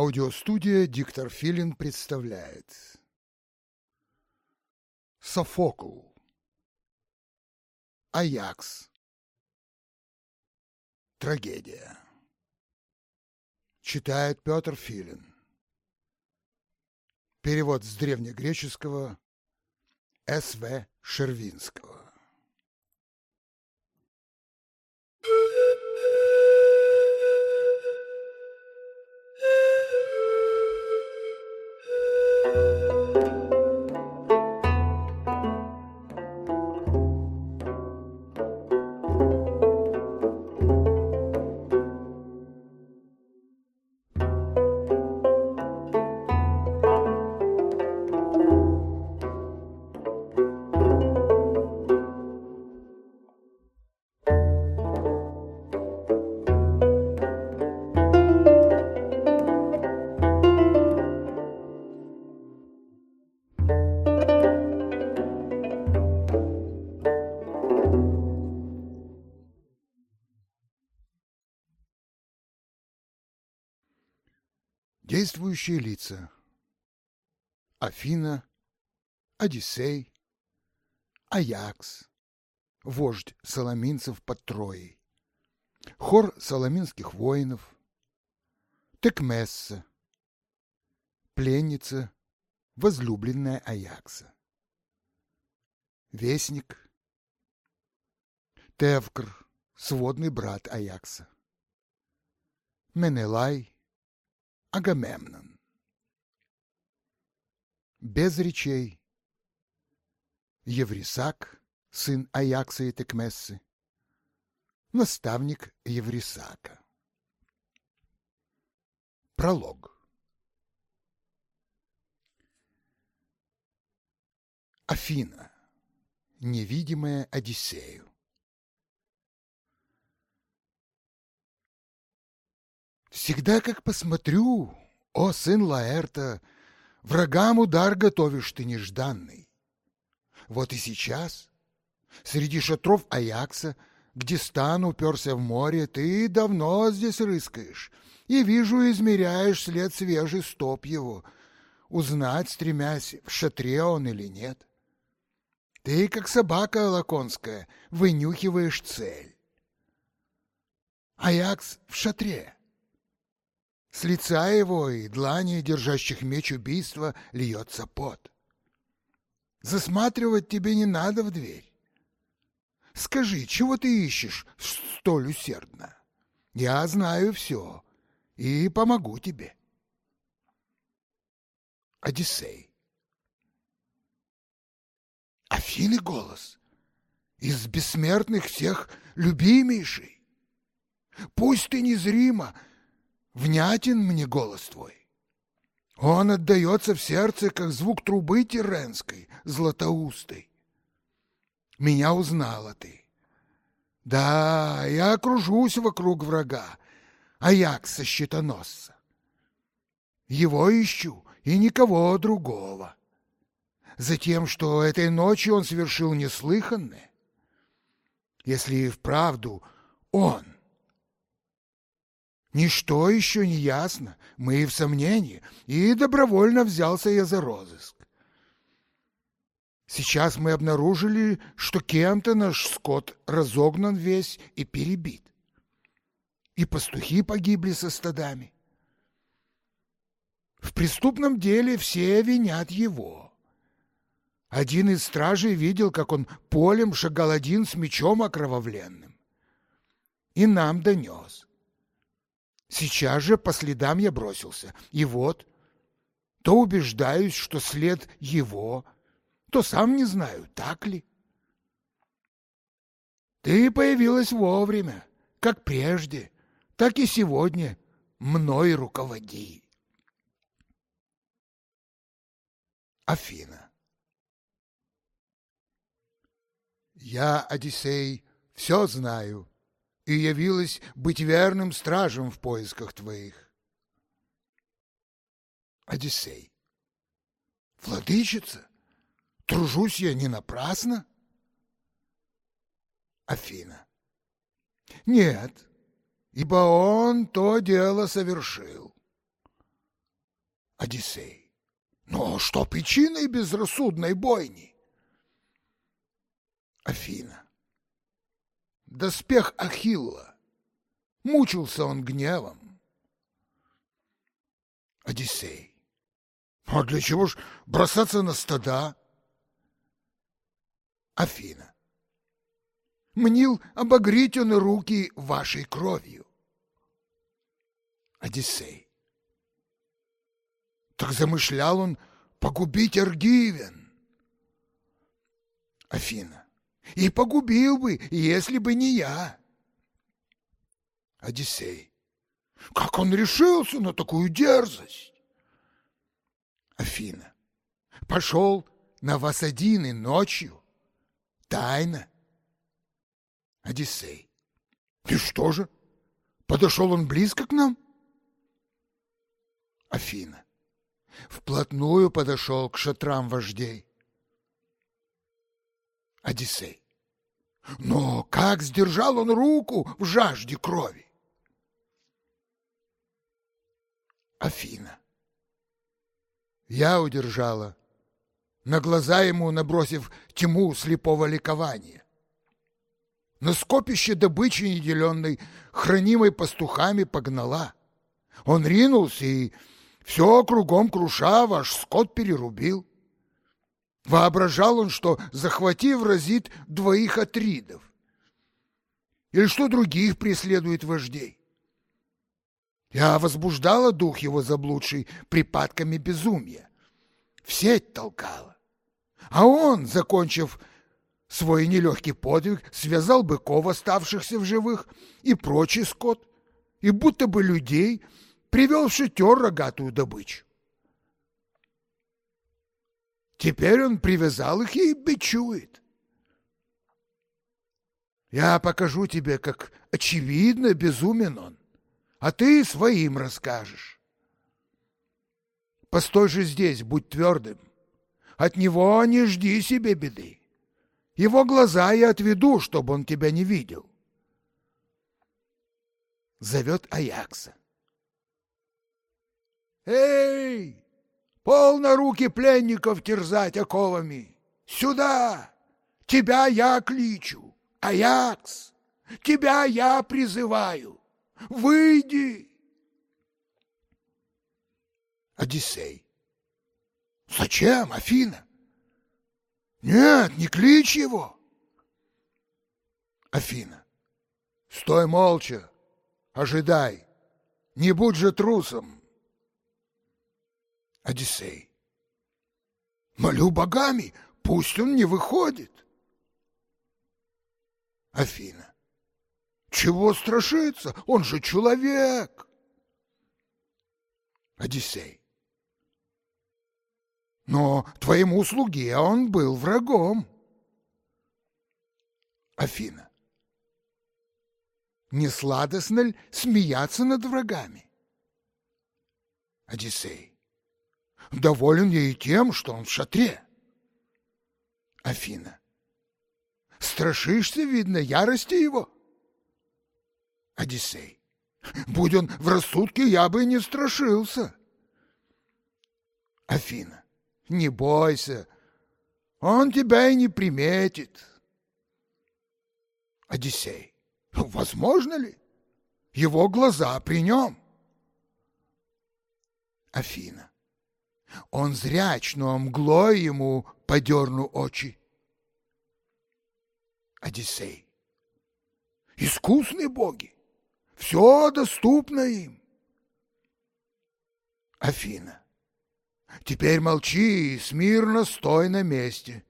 Аудиостудия «Диктор Филин» представляет. Софокл. Аякс. Трагедия. Читает Петр Филин. Перевод с древнегреческого С.В. Шервинского Действующие лица. Афина, Одиссей, Аякс, вождь соломинцев под Троей, хор соломинских воинов, Текмесса, пленница, возлюбленная Аякса, вестник, Тевкр, сводный брат Аякса, Менелай, Агамемнон. Без речей. Еврисак, сын Аякса и Текмессы. Наставник Еврисака. Пролог. Афина, невидимая Одиссею. Всегда, как посмотрю, о, сын Лаэрта, врагам удар готовишь ты нежданный. Вот и сейчас, среди шатров Аякса, где стан уперся в море, ты давно здесь рыскаешь, и вижу, измеряешь след свежий стоп его, узнать, стремясь, в шатре он или нет. Ты, как собака лаконская, вынюхиваешь цель. Аякс в шатре. С лица его и длани, держащих меч убийства, льется пот. Засматривать тебе не надо в дверь. Скажи, чего ты ищешь столь усердно? Я знаю все и помогу тебе. Одиссей. Афины голос. Из бессмертных всех любимейший. Пусть ты незримо, внятен мне голос твой. Он отдается в сердце, как звук трубы тиренской, златоустой. Меня узнала ты. Да, я окружусь вокруг врага, Аякса щитоносца. Его ищу и никого другого. Затем, что этой ночью он совершил неслыханное. Если и вправду он — Ничто еще не ясно, мы в сомнении, и добровольно взялся я за розыск. Сейчас мы обнаружили, что кем-то наш скот разогнан весь и перебит. И пастухи погибли со стадами. В преступном деле все винят его. Один из стражей видел, как он полем шагал один с мечом окровавленным. И нам донес. Сейчас же по следам я бросился. И вот, то убеждаюсь, что след его, то сам не знаю, так ли. Ты появилась вовремя, как прежде, так и сегодня мной руководи. Афина. Я, Одиссей, все знаю и явилась быть верным стражем в поисках твоих. Одиссей. Владычица, тружусь я не напрасно? Афина. Нет, ибо он то дело совершил. Одиссей. Но что причиной безрассудной бойни? Афина. Доспех Ахилла. Мучился он гневом. Одиссей. А для чего ж бросаться на стада? Афина. Мнил обогреть он руки вашей кровью. Одиссей. Так замышлял он погубить Аргивен. Афина. И погубил бы, если бы не я. Одиссей. Как он решился на такую дерзость? Афина. Пошел на вас один и ночью. Тайно. Одиссей. И что же? Подошел он близко к нам? Афина. Вплотную подошел к шатрам вождей. Одиссей. Но как сдержал он руку в жажде крови? Афина. Я удержала, на глаза ему набросив тьму слепого ликования. На скопище добычи неделенной, хранимой пастухами, погнала. Он ринулся и все кругом круша ваш скот перерубил. Воображал он, что, захватив, разит двоих атридов. Или что других преследует вождей. Я возбуждала дух его заблудший припадками безумия. В сеть толкала. А он, закончив свой нелегкий подвиг, связал быков, оставшихся в живых, и прочий скот, и будто бы людей привел в шатер рогатую добычу. Теперь он привязал их и бичует. Я покажу тебе, как очевидно безумен он, а ты своим расскажешь. Постой же здесь, будь твердым. От него не жди себе беды. Его глаза я отведу, чтобы он тебя не видел. Зовет Аякса. Эй, полно руки пленников терзать оковами! Сюда! Тебя я кличу, Аякс! Тебя я призываю! Выйди! Одиссей. Зачем, Афина? Нет, не кличь его. Афина. Стой молча, ожидай. Не будь же трусом. Одиссей. Молю богами, пусть он не выходит. Афина. Чего страшиться? Он же человек. Одиссей. Но твоему слуге он был врагом. Афина. Не сладостно ли смеяться над врагами? Одиссей. Доволен я и тем, что он в шатре. Афина. Страшишься, видно, ярости его? Одиссей. Будь он в рассудке, я бы не страшился. Афина. Не бойся, он тебя и не приметит. Одиссей. Возможно ли? Его глаза при нем. Афина. Он зряч, но мглой ему подерну очи. Одиссей. Искусные боги, все доступно им. Афина. Теперь молчи и смирно стой на месте.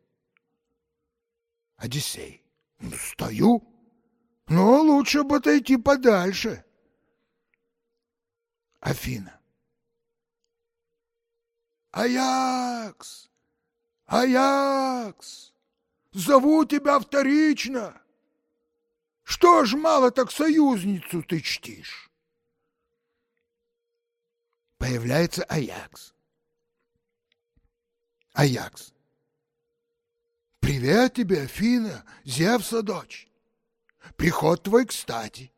Одиссей. Ну, стою, но лучше бы отойти подальше. Афина. Аякс! Аякс! Зову тебя вторично! Что ж мало так союзницу ты чтишь? Появляется Аякс. Аякс. Привет тебе, Афина, Зевса дочь. Приход твой кстати.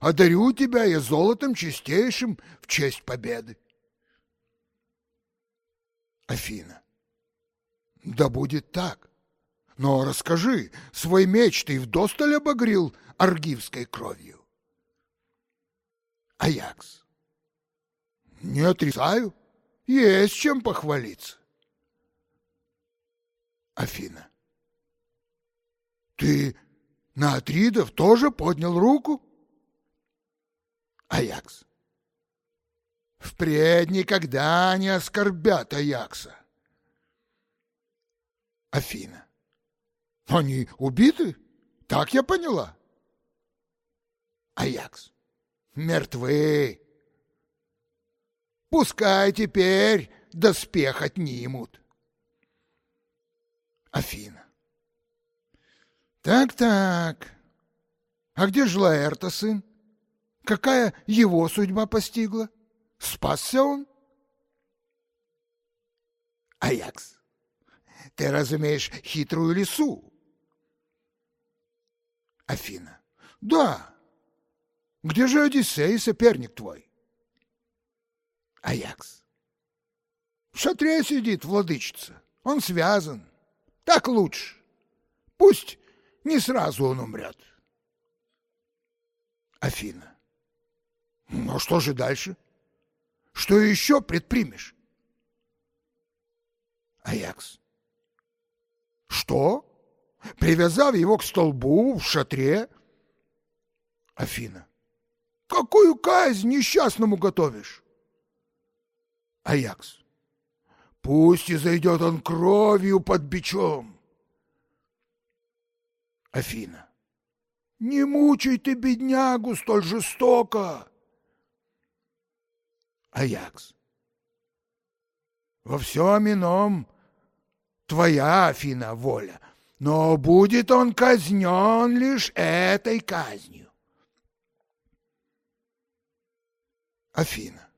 Одарю тебя я золотом чистейшим в честь победы. Афина. Да будет так. Но расскажи, свой меч ты вдосталь обогрил аргивской кровью. Аякс. Не отрицаю, есть чем похвалиться. Афина. Ты на Атридов тоже поднял руку? Аякс. Впредь никогда не оскорбят Аякса. Афина. Они убиты? Так я поняла. Аякс. Мертвы. Пускай теперь доспех отнимут. Афина. Так-так. А где же Лаэрта сын? Какая его судьба постигла? Спасся? Аякс. Ты разумеешь хитрую лису? Афина. Да. Где же Одиссей, соперник твой? Аякс. В шатре сидит владычица. Он связан. Так лучше. Пусть не сразу он умрет. Афина. Ну, а что же дальше? Что еще предпримешь? Аякс. Что? Привязав его к столбу в шатре? Афина. Какую казнь несчастному готовишь? Аякс. Пусть и зайдет он кровью под бичом. Афина. Не мучай ты беднягу столь жестоко. Аякс. Во всем ином твоя, Афина, воля, но будет он казнен лишь этой казнью. Афина.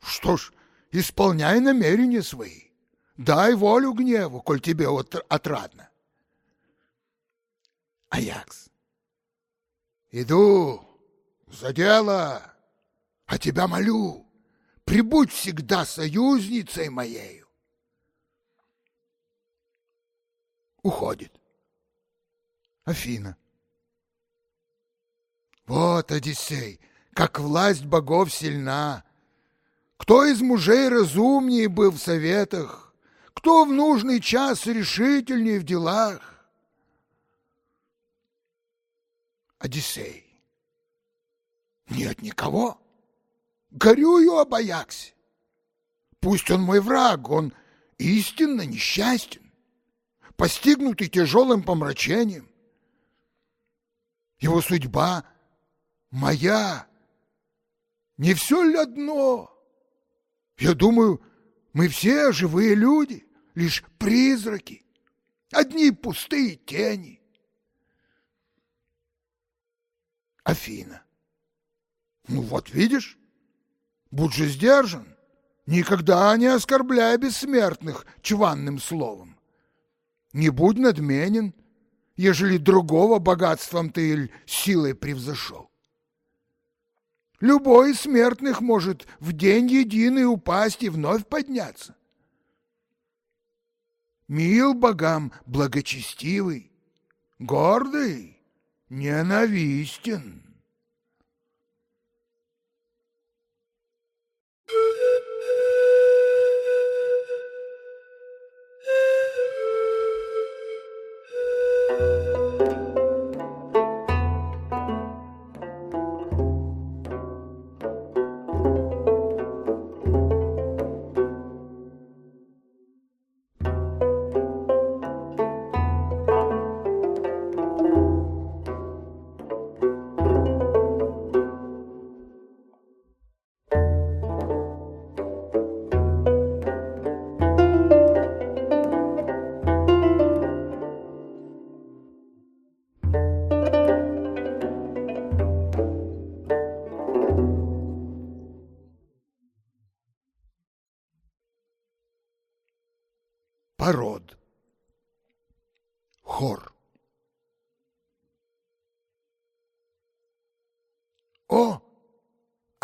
Что ж, исполняй намерения свои. Дай волю гневу, коль тебе отрадно. Аякс. Иду за дело, а тебя молю, прибудь всегда союзницей моею. Уходит. Афина. Вот, Одиссей, как власть богов сильна. Кто из мужей разумнее был в советах, кто в нужный час решительнее в делах? Одиссей. Нет никого. Горюю об Аяксе. Пусть он мой враг, он истинно несчастен, постигнутый тяжелым помрачением. Его судьба моя. Не все ли одно? Я думаю, мы все живые люди, лишь призраки, одни пустые тени. Афина. Ну вот видишь, будь же сдержан, никогда не оскорбляй бессмертных чванным словом. Не будь надменен, ежели другого богатством ты или силой превзошел. Любой из смертных может в день единый упасть и вновь подняться. Мил богам благочестивый, гордый, ненавистен.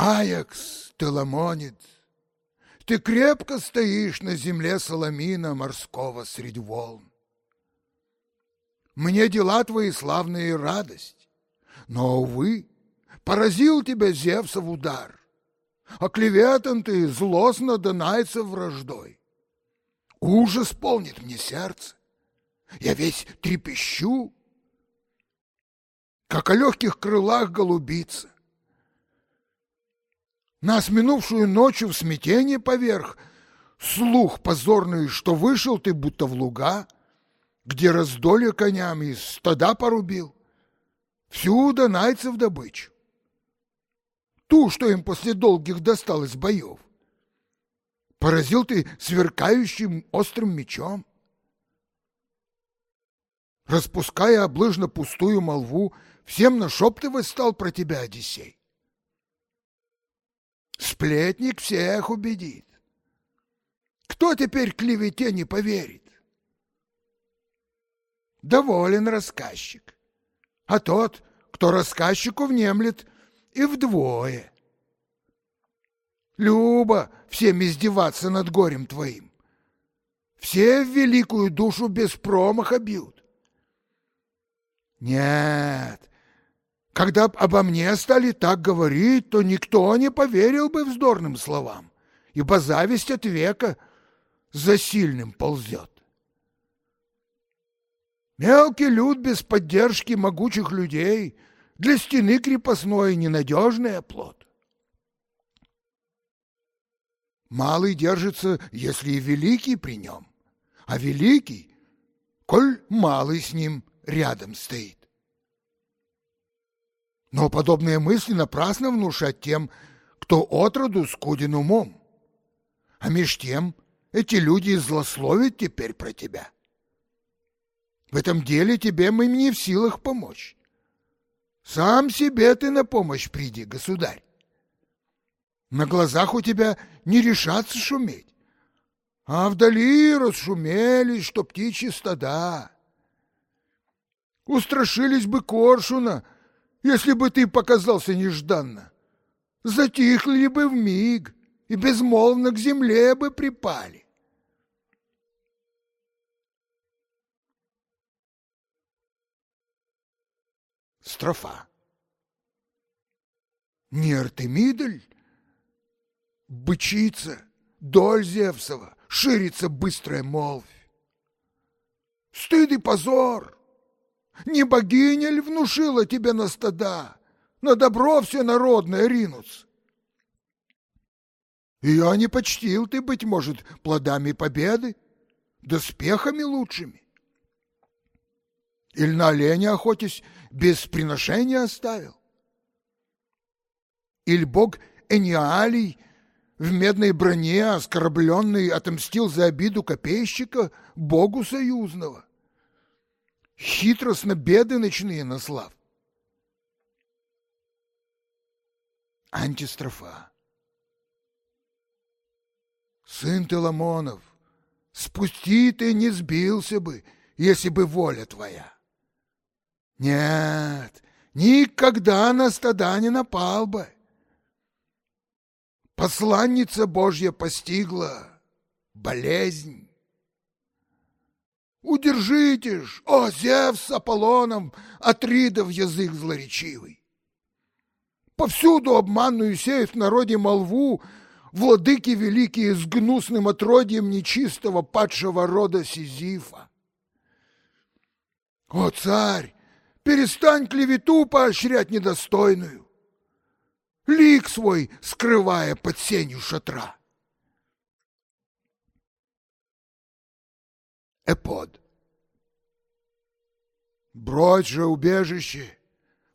Аякс, Теламонец, Ты крепко стоишь на земле Соломина морского средь волн. Мне дела твои славные радость, но, увы, поразил тебя Зевсов удар. Оклеветан ты злостно донайцев враждой. Ужас полнит мне сердце, я весь трепещу, как о легких крылах голубица. Нас минувшую ночью в смятение поверх, слух позорный, что вышел ты будто в луга, где раздолье конями стада порубил, всю донайцев добычу. Ту, что им после долгих досталось боев. Поразил ты сверкающим острым мечом. Распуская облыжно пустую молву, всем нашептывать стал про тебя Одиссей. Сплетник всех убедит. Кто теперь клевете не поверит? Доволен рассказчик. А тот, кто рассказчику внемлет, и вдвое. Люба всем издеваться над горем твоим. Все в великую душу без промаха бьют. Нет, когда обо мне стали так говорить, то никто не поверил бы вздорным словам, ибо зависть от века за сильным ползет. Мелкий люд без поддержки могучих людей для стены крепостной ненадежный оплот. Малый держится, если и великий при нем, а великий, коль малый с ним рядом стоит. Но подобные мысли напрасно внушать тем, кто отроду скуден умом. А меж тем эти люди злословят теперь про тебя. В этом деле тебе мы не в силах помочь. Сам себе ты на помощь приди, государь. На глазах у тебя не решаться шуметь, а вдали расшумелись, что птичьи стада. Устрашились бы коршуна, если бы ты показался нежданно. Затихли бы в миг и безмолвно к земле бы припали. Строфа. Не Артемидль, бычица, доль Зевсова, ширится быстрая молвь. Стыд и позор! Не богиня ли внушила тебе на стада, на добро все народное ринуться? Ее не почтил ты, быть может, плодами победы, доспехами лучшими. Или на оленя охотясь без приношения оставил? Или бог Эниалий в медной броне, оскорбленный, отомстил за обиду копейщика, богу союзного? Хитростно беды ночные наслав. Антистрофа. Сын ты Ламонов, спусти ты не сбился бы, если бы воля твоя. Нет, никогда на стада не напал бы. Посланница Божья постигла болезнь. Удержите ж, о, Зевс с Аполлоном, Атридов язык злоречивый. Повсюду обманную сеют в народе молву, Владыки великие с гнусным отродьем нечистого падшего рода Сизифа. О, царь, перестань клевету поощрять недостойную, Лик свой скрывая под сенью шатра. Эпод. Брось же убежище,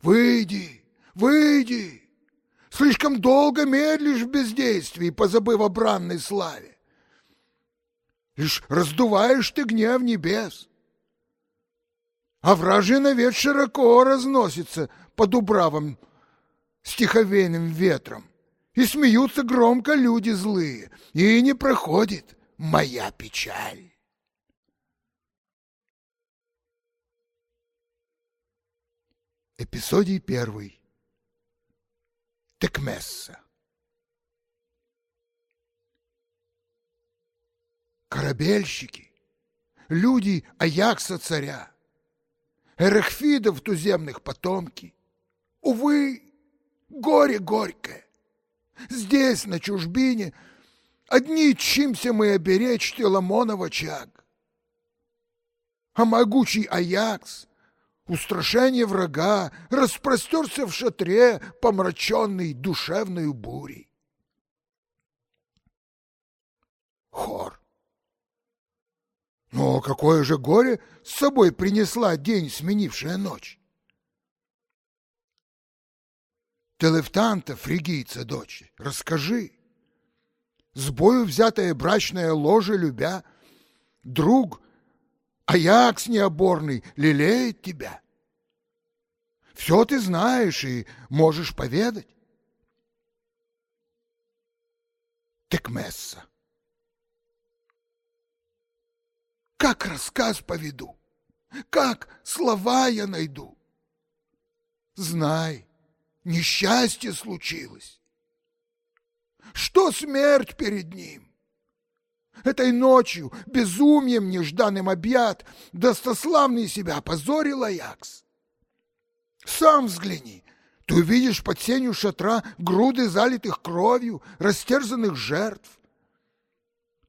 выйди, выйди. Слишком долго медлишь в бездействии, позабыв о бранной славе. Лишь раздуваешь ты гнев небес. А вражий навет широко разносится по дубравам стиховейным ветром. И смеются громко люди злые, и не проходит моя печаль. Эпизодий первый. Текмесса. корабельщики, люди Аякса царя, Эрехфидов туземных потомки. Увы, горе горькое. Здесь, на чужбине, одни чимся мы оберечь Теламонова чаг. А могучий Аякс, устрашение врага, распростерся в шатре, помраченный душевной бурей. Хор. Но какое же горе с собой принесла день, сменившая ночь? Телефтанта, фригийца дочь, расскажи. С бою взятое брачное ложе любя, Друг, Аякс необорный, лелеет тебя. Все ты знаешь и можешь поведать. Текмесса. Как рассказ поведу, как слова я найду. Знай, несчастье случилось. Что смерть перед ним? Этой ночью, безумием нежданным объят, достославный себя опозорил Аякс. Сам взгляни, ты увидишь под сенью шатра груды залитых кровью, растерзанных жертв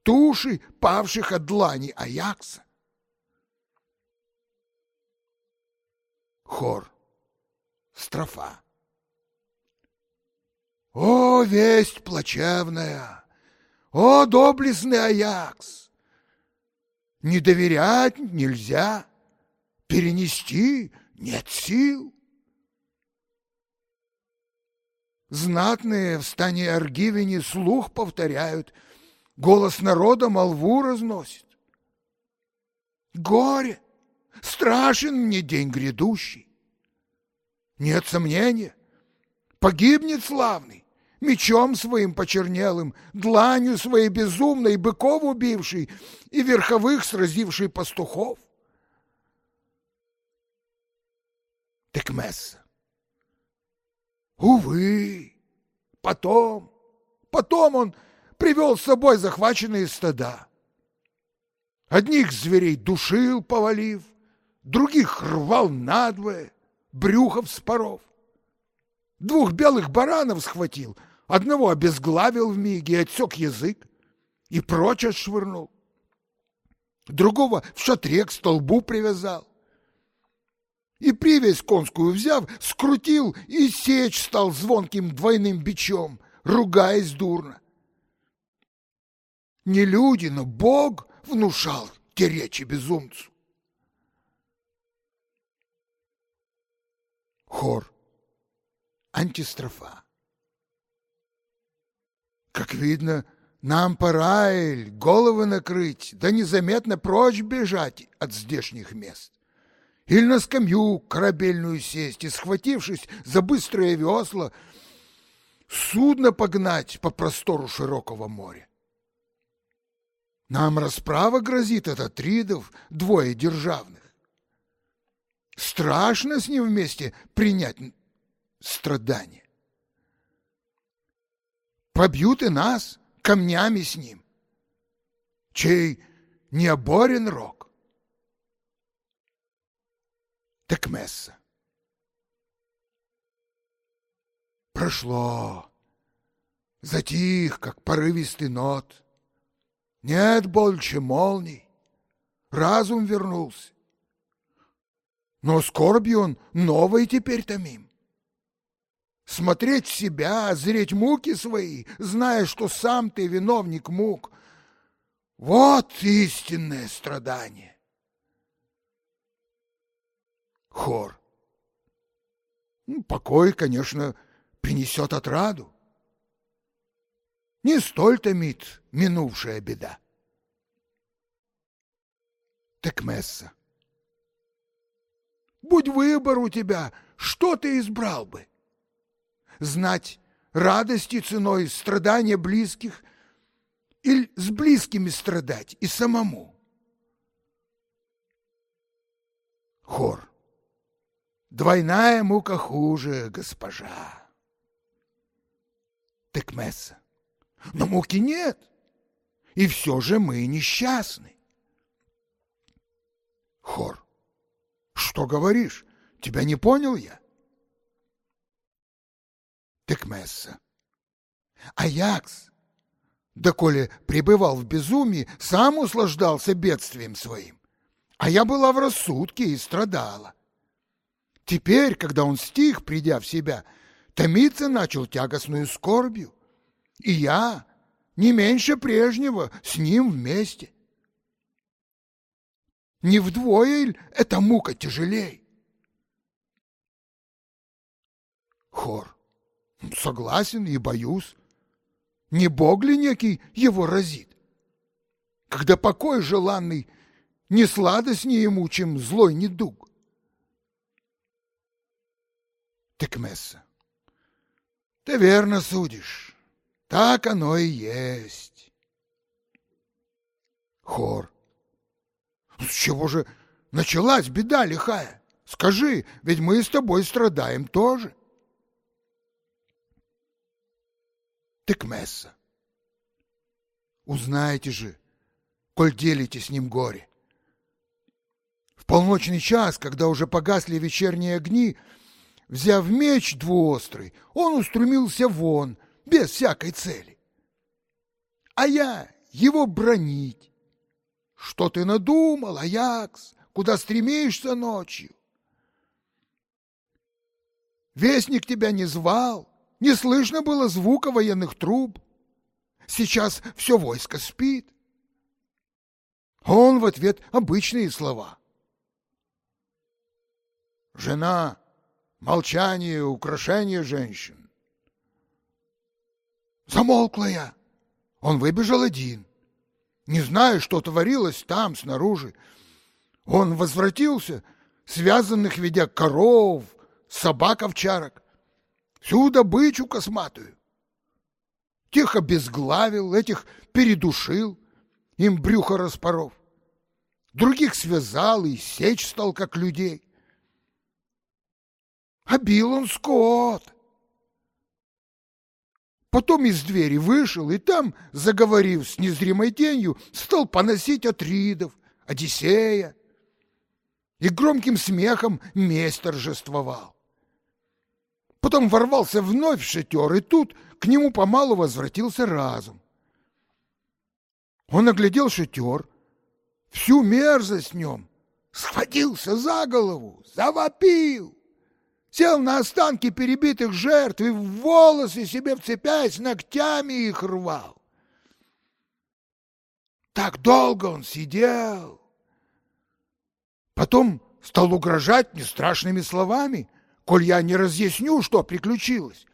туши павших от длани Аякса. Хор. Строфа. О, весть плачевная! О, доблестный Аякс! Не доверять нельзя, перенести нет сил. Знатные в стане Аргивине слух повторяют — Голос народа молву разносит. Горе! Страшен мне день грядущий. Нет сомнения, погибнет славный, мечом своим почернелым, дланью своей безумной быков убивший и верховых сразивший пастухов. Текмесса. Увы, потом, потом он привел с собой захваченные стада. Одних зверей душил, повалив, других рвал надвое, брюхов споров. Двух белых баранов схватил, одного обезглавил в миге, отсек язык и прочь отшвырнул. Другого в шатре к столбу привязал. И привязь конскую взяв, скрутил и сечь стал звонким двойным бичом, ругаясь дурно. Не люди, но Бог внушал те речи безумцу. Хор. Антистрофа. Как видно, нам пора, Эль, головы накрыть, да незаметно прочь бежать от здешних мест. Или на скамью корабельную сесть и, схватившись за быстрое весла, судно погнать по простору широкого моря. Нам расправа грозит от Атридов, двое державных. Страшно с ним вместе принять страдания. Побьют и нас камнями с ним, чей не оборен рог. Так месса. Прошло, затих, как порывистый нот — нет больше молний. Разум вернулся. Но скорбью он новой теперь томим. Смотреть себя, зреть муки свои, зная, что сам ты виновник мук. Вот истинное страдание. Хор. Ну, покой, конечно, принесет отраду не столь томит минувшая беда. Так Месса. Будь выбор у тебя, что ты избрал бы? Знать радости ценой страдания близких или с близкими страдать и самому? Хор. Двойная мука хуже, госпожа. Текмесса. Но муки нет. и все же мы несчастны. Хор. Что говоришь? Тебя не понял я? Текмесса. Аякс, доколе пребывал в безумии, сам услаждался бедствием своим, а я была в рассудке и страдала. Теперь, когда он стих, придя в себя, томиться начал тягостную скорбью, и я, не меньше прежнего, с ним вместе. Не вдвое ли эта мука тяжелей? Хор. Согласен и боюсь. Не Бог ли некий его разит? Когда покой желанный не сладостнее ему, чем злой недуг. Текмесса. Ты верно судишь. Так оно и есть. Хор. С чего же началась беда лихая? Скажи, ведь мы с тобой страдаем тоже. Текмесса. Узнаете же, коль делите с ним горе. В полночный час, когда уже погасли вечерние огни, взяв меч двуострый, он устремился вон, без всякой цели. А я его бронить. Что ты надумал, Аякс? Куда стремишься ночью? Вестник тебя не звал, не слышно было звука военных труб. Сейчас все войско спит. Он в ответ обычные слова. Жена, молчание, украшение женщин. Замолкла я. Он выбежал один. Не знаю, что творилось там, снаружи. Он возвратился, связанных ведя коров, собак овчарок, всю добычу косматую. Тех обезглавил, этих передушил, им брюхо распоров. Других связал и сечь стал, как людей. А бил он скот. Потом из двери вышел и там, заговорив с незримой тенью, стал поносить Атридов, Одиссея. И громким смехом месть торжествовал. Потом ворвался вновь в шатер, и тут к нему помалу возвратился разум. Он оглядел шатер, всю мерзость в нем, схватился за голову, завопил сел на останки перебитых жертв и в волосы себе вцепясь ногтями их рвал. Так долго он сидел. Потом стал угрожать мне страшными словами, коль я не разъясню, что приключилось,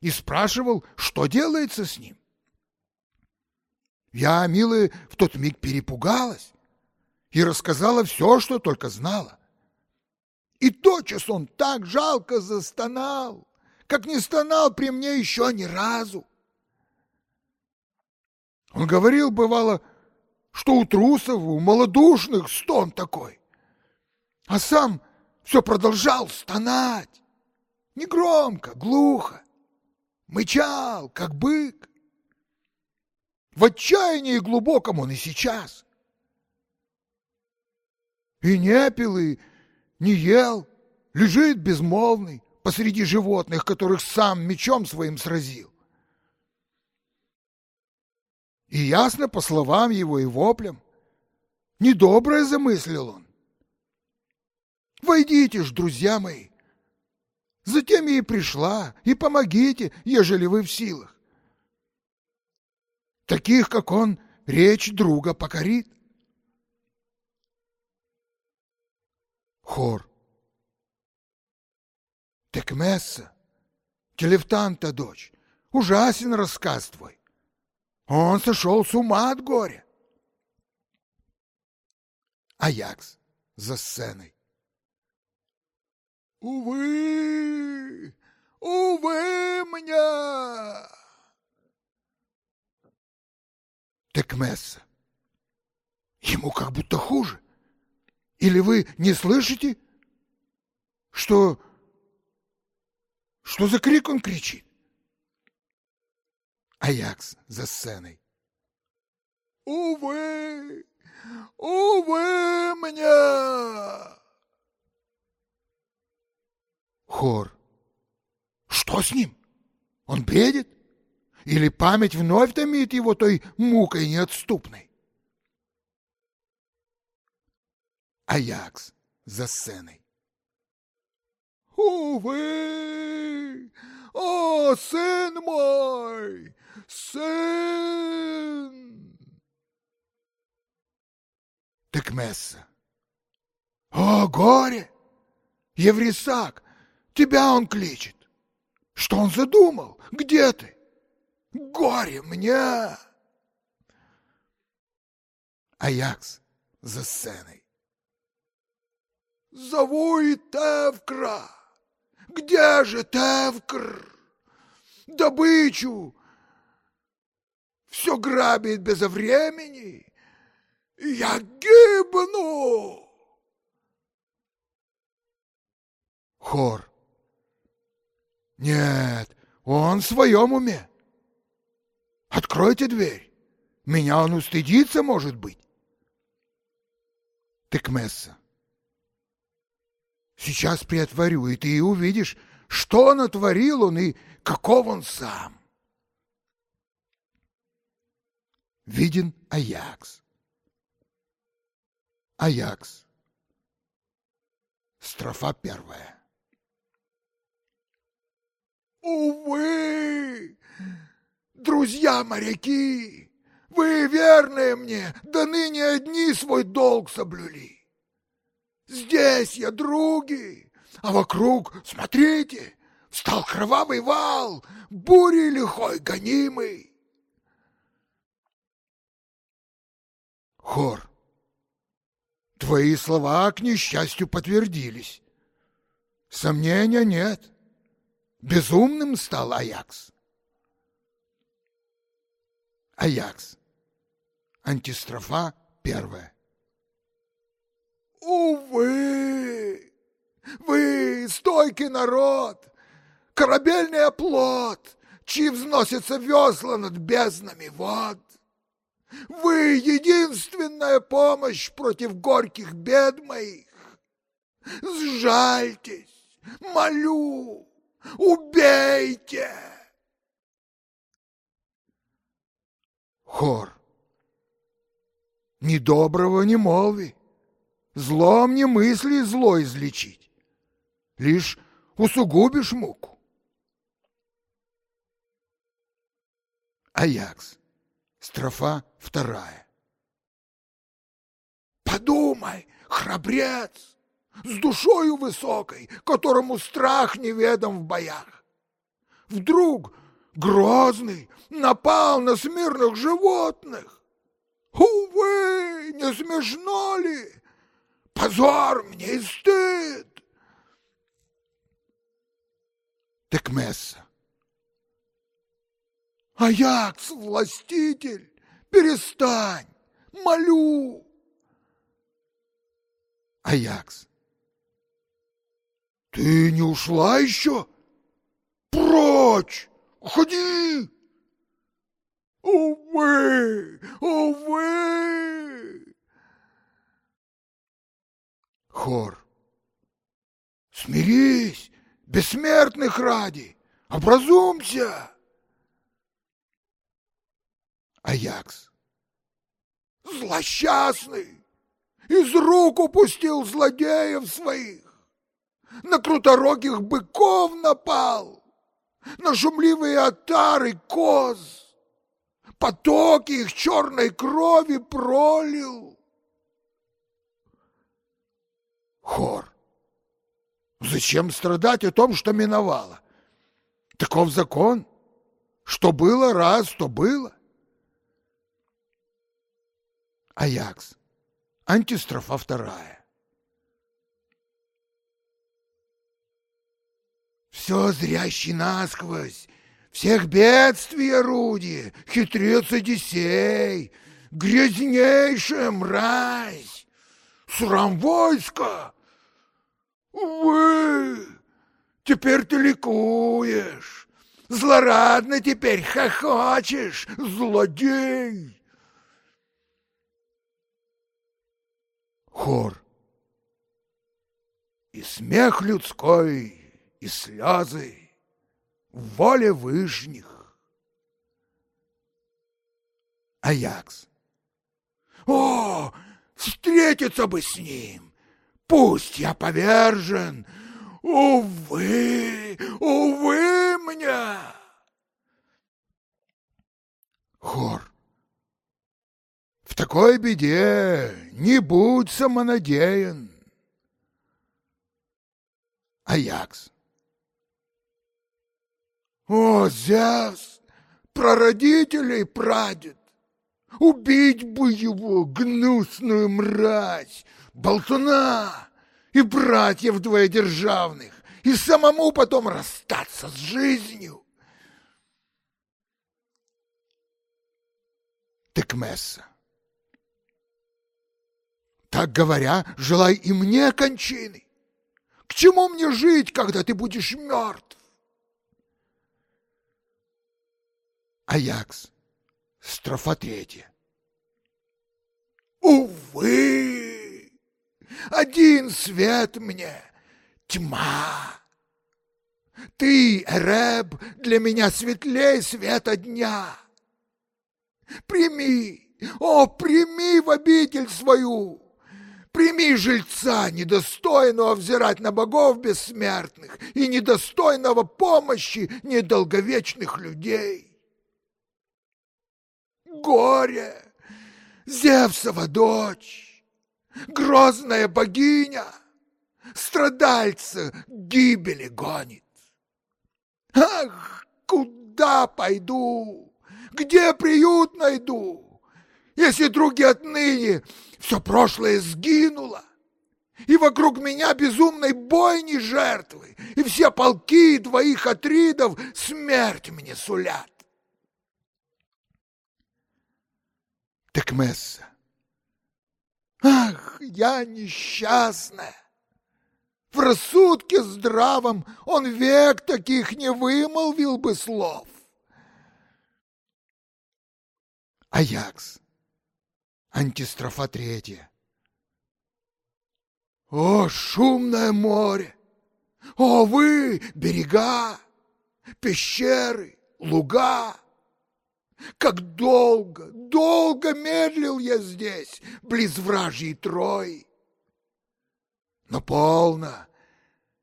и спрашивал, что делается с ним. Я, милая, в тот миг перепугалась и рассказала все, что только знала. И тотчас он так жалко застонал, как не стонал при мне еще ни разу. Он говорил, бывало, что у трусов, у малодушных стон такой, а сам все продолжал стонать, негромко, глухо, мычал, как бык. В отчаянии глубоком он и сейчас. И не пил, и не ел, лежит безмолвный посреди животных, которых сам мечом своим сразил. И ясно по словам его и воплям, недоброе замыслил он. Войдите ж, друзья мои, затем я и пришла, и помогите, ежели вы в силах. Таких, как он, речь друга покорит. Хор. Текмесса, Телефтанта дочь, ужасен рассказ твой. Он сошел с ума от горя. Аякс за сценой. Увы, увы мне! Текмесса. Ему как будто хуже. Или вы не слышите, что... Что за крик он кричит? Аякс за сценой. Увы, увы мне! Хор. Что с ним? Он бредит? Или память вновь томит его той мукой неотступной? Аякс за сценой. Увы! О, сын мой! Сын! Текмесса. О, горе! Еврисак, тебя он кличет. Что он задумал? Где ты? Горе мне! Аякс за сценой. Зову и Тевкра. Где же Тевкр? Добычу все грабит без времени. Я гибну. Хор. Нет, он в своем уме. Откройте дверь. Меня он устыдится, может быть. Текмесса. Сейчас приотворю, и ты увидишь, что натворил он и каков он сам. Виден Аякс. Аякс. Строфа первая. Увы, друзья моряки, вы верные мне, да ныне одни свой долг соблюли. Здесь я, други, а вокруг, смотрите, стал кровавый вал, бурей лихой гонимый. Хор. Твои слова, к несчастью, подтвердились. Сомнения нет. Безумным стал Аякс. Аякс. Антистрофа первая. Увы! Вы стойкий народ, корабельный оплот, чьи взносятся весла над безднами вод. Вы единственная помощь против горьких бед моих. Сжальтесь, молю, убейте. Хор. Ни доброго не молви. Злом не мысли зло излечить, лишь усугубишь муку. Аякс, строфа вторая. Подумай, храбрец, с душою высокой, которому страх неведом в боях. Вдруг грозный напал на смирных животных. Увы, не смешно ли? Позор мне и стыд. Текмесса. Аякс, властитель, перестань, молю. Аякс. Ты не ушла еще? Прочь! Уходи! Увы! Увы! Хор. Смирись, бессмертных ради, образумся. Аякс. Злосчастный, из рук упустил злодеев своих, на круторогих быков напал, на шумливые отары коз, потоки их черной крови пролил. Хор. Зачем страдать о том, что миновало? Таков закон. Что было раз, то было. Аякс. Антистрофа вторая. Все зрящий насквозь, всех бедствий орудие, хитрец Одиссей, грязнейшая мразь, срам войска, Увы, теперь ты ликуешь, злорадно теперь хохочешь, злодей. Хор. И смех людской, и слезы в вышних. Аякс. О, встретиться бы с ним! Пусть я повержен! Увы, увы мне! Хор. В такой беде не будь самонадеян. Аякс. О, Зевс, прародителей прадед! Убить бы его, гнусную мразь, болтуна и братьев двоедержавных, и самому потом расстаться с жизнью. Текмесса. Так говоря, желай и мне кончины. К чему мне жить, когда ты будешь мертв? Аякс. Строфа третья. Увы, один свет мне — тьма. Ты, Эреб, для меня светлей света дня. Прими, о, прими в обитель свою, Прими жильца, недостойного взирать на богов бессмертных и недостойного помощи недолговечных людей горе, Зевсова дочь, грозная богиня, страдальца гибели гонит. Ах, куда пойду, где приют найду, если други отныне все прошлое сгинуло, и вокруг меня безумной бойни жертвы, и все полки двоих атридов смерть мне сулят. Текмесса. Ах, я несчастная! В рассудке здравом он век таких не вымолвил бы слов. Аякс. Антистрофа третья. О, шумное море! О, вы, берега, пещеры, луга! Как долго, долго медлил я здесь, близ вражьей Трои. Но полно,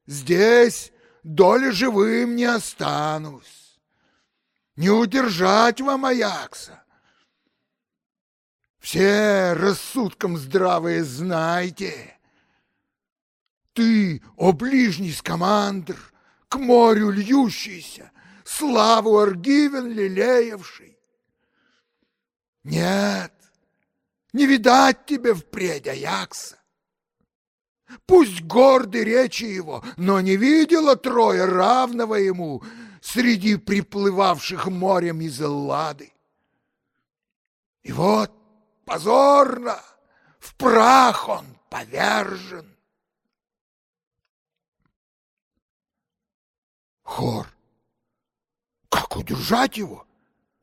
здесь доли живым не останусь. Не удержать вам Аякса. Все рассудком здравые знайте. Ты, о ближний скамандр, к морю льющийся, славу Аргивен лелеявший, нет, не видать тебе впредь Аякса. Пусть горды речи его, но не видела трое равного ему среди приплывавших морем из Эллады. И вот позорно в прах он повержен. Хор. Как удержать его?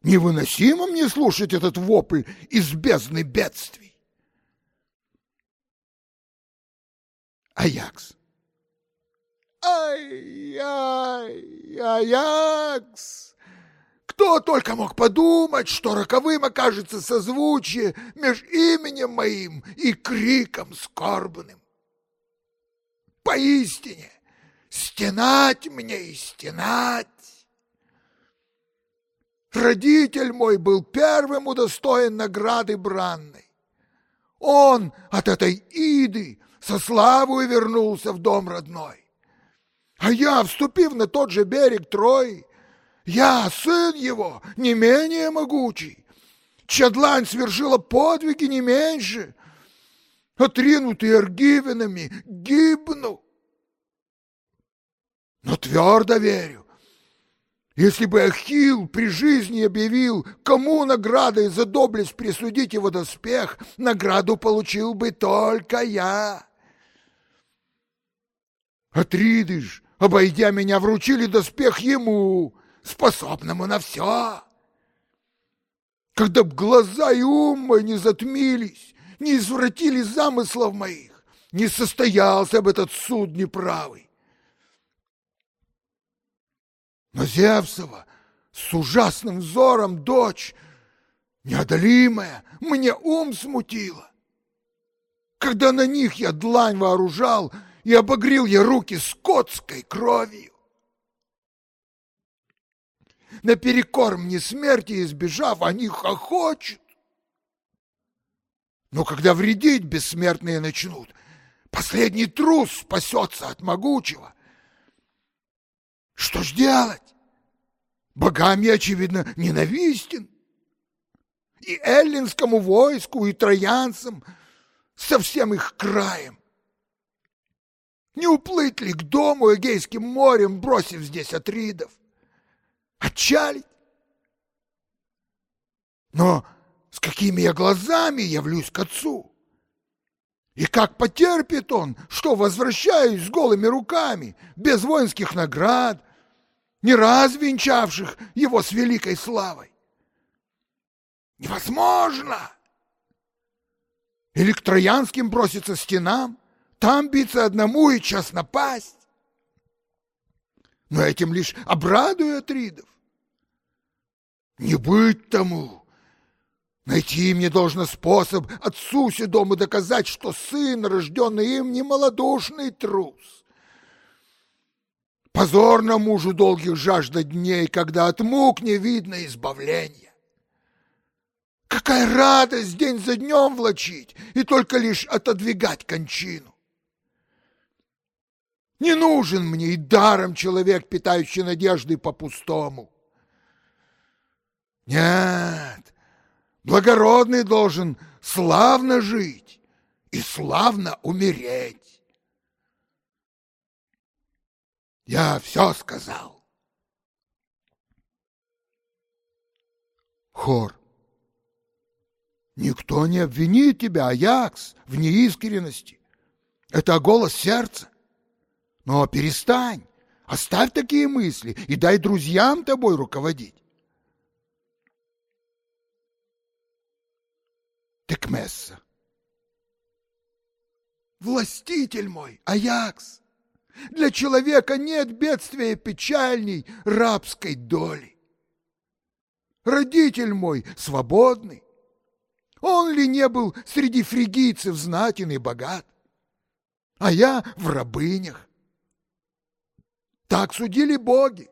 Невыносимо мне слушать этот вопль из бездны бедствий. Аякс. Ай-яй, Аякс! Кто только мог подумать, что роковым окажется созвучие меж именем моим и криком скорбным. Поистине, стенать мне и стенать. Родитель мой был первым удостоен награды бранной. Он от этой иды со славой вернулся в дом родной. А я, вступив на тот же берег Трои, я, сын его, не менее могучий, чья длань свершила подвиги не меньше, отринутый аргивинами, гибну. Но твердо верю, если бы Ахилл при жизни объявил, кому наградой за доблесть присудить его доспех, награду получил бы только я. Атриды ж, обойдя меня, вручили доспех ему, способному на все. Когда б глаза и ум мой не затмились, не извратили замыслов моих, не состоялся бы этот суд неправый. Но Зевсова с ужасным взором дочь, неодолимая, мне ум смутила. Когда на них я длань вооружал и обогрел я руки скотской кровью. Наперекор мне смерти избежав, они хохочут. Но когда вредить бессмертные начнут, последний трус спасется от могучего. Что ж делать? Богам я, очевидно, ненавистен. И эллинскому войску, и троянцам, со всем их краем. Не уплыть ли к дому Эгейским морем, бросив здесь Атридов? Отчалить? Но с какими я глазами явлюсь к отцу? И как потерпит он, что возвращаюсь с голыми руками, без воинских наград, не раз венчавших его с великой славой? Невозможно! Или к троянским броситься стенам, там биться одному и час напасть? Но этим лишь обрадую Атридов. Не быть тому! Найти мне должно способ отцу седому доказать, что сын, рожденный им, не малодушный трус. Позорно мужу долгих жажда дней, когда от мук не видно избавления. Какая радость день за днем влачить и только лишь отодвигать кончину. Не нужен мне и даром человек, питающий надежды по-пустому. Нет, Благородный должен славно жить и славно умереть. Я все сказал. Хор. Никто не обвинит тебя, Аякс, в неискренности. Это голос сердца. Но перестань, оставь такие мысли и дай друзьям тобой руководить. Текмесса. Властитель мой, Аякс, для человека нет бедствия печальней рабской доли. Родитель мой свободный, он ли не был среди фригийцев знатен и богат, а я в рабынях? Так судили боги,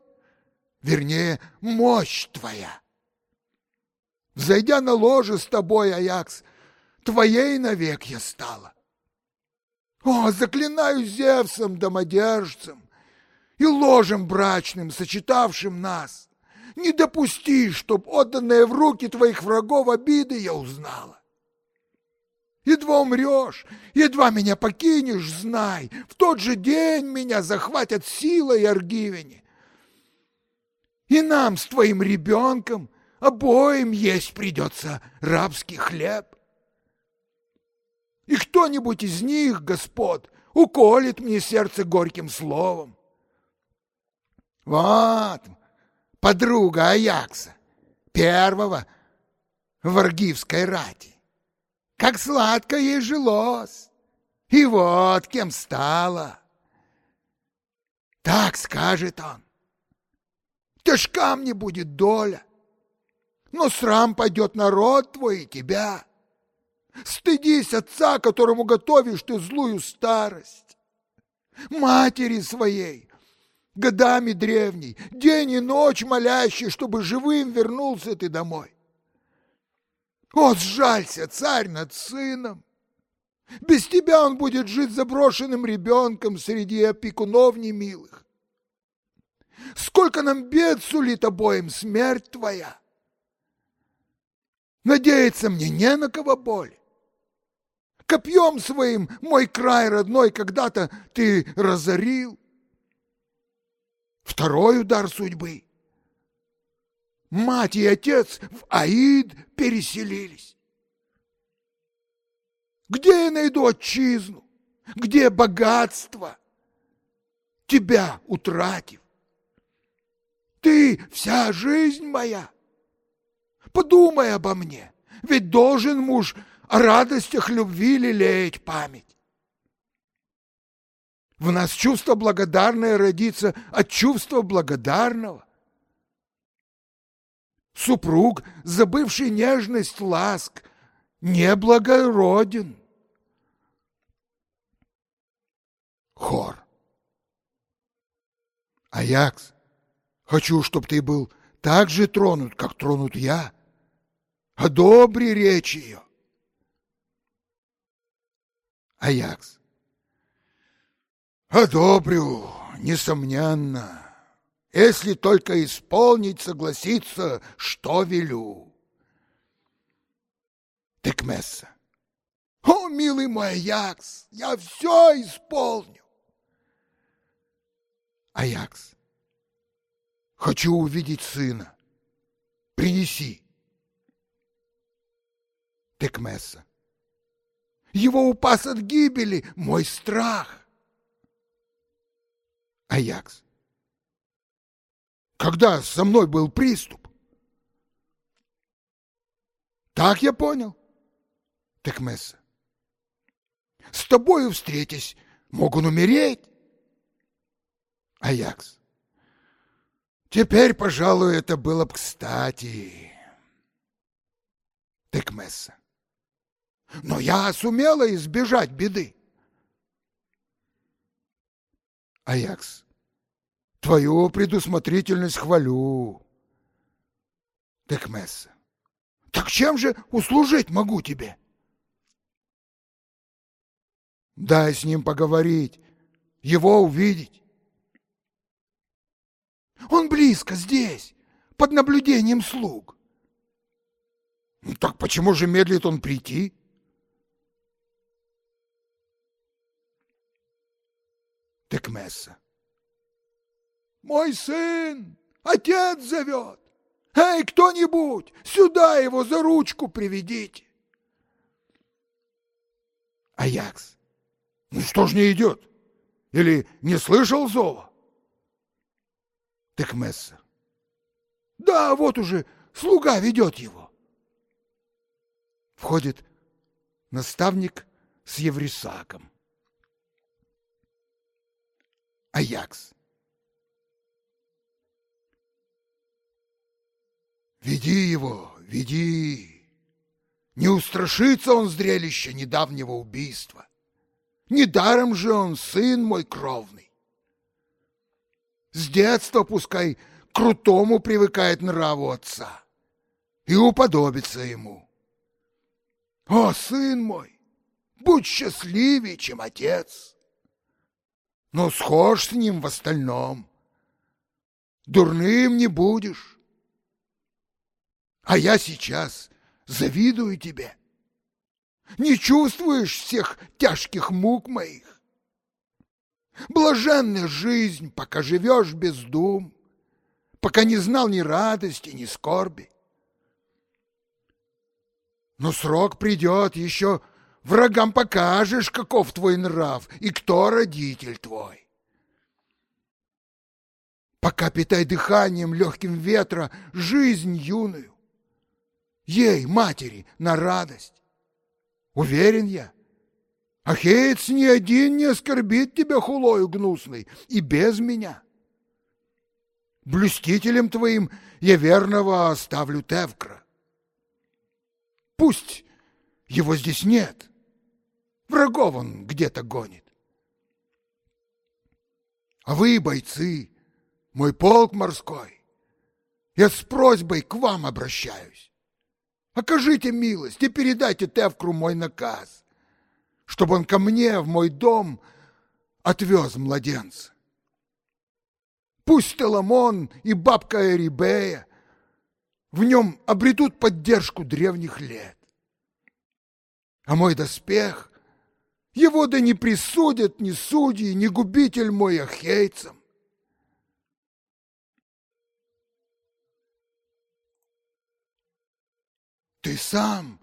вернее, мощь твоя. Зайдя на ложе с тобой, Аякс, твоей навек я стала. О, заклинаю Зевсом домодержцем и ложем брачным, сочетавшим нас. Не допусти, чтоб отданные в руки твоих врагов обиды я узнала. Едва умрешь, едва меня покинешь, знай, в тот же день меня захватят силой Аргивени. И нам с твоим ребенком — обоим есть придется рабский хлеб. И кто-нибудь из них, господ, уколет мне сердце горьким словом. Вот, подруга Аякса, первого в Аргивской рати. Как сладко ей жилось, и вот кем стала. Так скажет он. Тяжка мне будет доля, но срам пойдет народ твой и тебя. Стыдись отца, которому готовишь ты злую старость. Матери своей, годами древней, день и ночь молящий, чтобы живым вернулся ты домой. О, сжалься, царь, над сыном. Без тебя он будет жить заброшенным ребенком среди опекунов немилых. Сколько нам бед сулит обоим смерть твоя. Надеяться мне не на кого боль. Копьем своим мой край родной когда-то ты разорил. Второй удар судьбы. Мать и отец в Аид переселились. Где я найду отчизну? Где богатство? Тебя утратив. Ты вся жизнь моя. Подумай обо мне, ведь должен муж о радостях любви лелеять память. В нас чувство благодарное родится от чувства благодарного. Супруг, забывший нежность ласк, неблагороден. Хор. Аякс, хочу, чтоб ты был так же тронут, как тронут я. Одобри речь ее. Аякс. Одобрю, несомненно, если только исполнить согласиться, что велю. Текмесса. О, милый мой Аякс, я все исполню. Аякс. Хочу увидеть сына. Принеси. Текмесса. Его упас от гибели мой страх. Аякс. Когда со мной был приступ? Так я понял. Текмесса. С тобою встретясь, мог он умереть. Аякс. Теперь, пожалуй, это было бы кстати. Текмесса. Но я сумела избежать беды. Аякс. Твою предусмотрительность хвалю. Текмесса. Так чем же услужить могу тебе? Дай с ним поговорить, его увидеть. Он близко здесь, под наблюдением слуг. Ну, так почему же медлит он прийти? Текмесса. Мой сын, отец зовет. Эй, кто-нибудь, сюда его за ручку приведите. Аякс. Ну что ж не идет? Или не слышал зова? Текмесса. Да, вот уже слуга ведет его. Входит наставник с Еврисаком. Аякс. Веди его, веди. Не устрашится он зрелища недавнего убийства. Недаром же он сын мой кровный. С детства пускай крутому привыкает нраву отца и уподобится ему. О, сын мой, будь счастливее, чем отец, но схож с ним в остальном. Дурным не будешь, а я сейчас завидую тебе. Не чувствуешь всех тяжких мук моих? Блаженная жизнь, пока живешь без дум, пока не знал ни радости, ни скорби. Но срок придет, еще врагам покажешь, каков твой нрав и кто родитель твой. Пока питай дыханием легким ветра жизнь юную, ей, матери, на радость. Уверен я, Ахеец ни один не оскорбит тебя хулою гнусной и без меня. Блюстителем твоим я верного оставлю Тевкра. Пусть его здесь нет, врагов он где-то гонит. А вы, бойцы, мой полк морской, я с просьбой к вам обращаюсь. Окажите милость и передайте Тевкру мой наказ, чтобы он ко мне в мой дом отвез младенца. Пусть Теламон и бабка Эрибея в нем обретут поддержку древних лет. А мой доспех, его да не присудят ни судьи, ни губитель мой ахейцам. Ты сам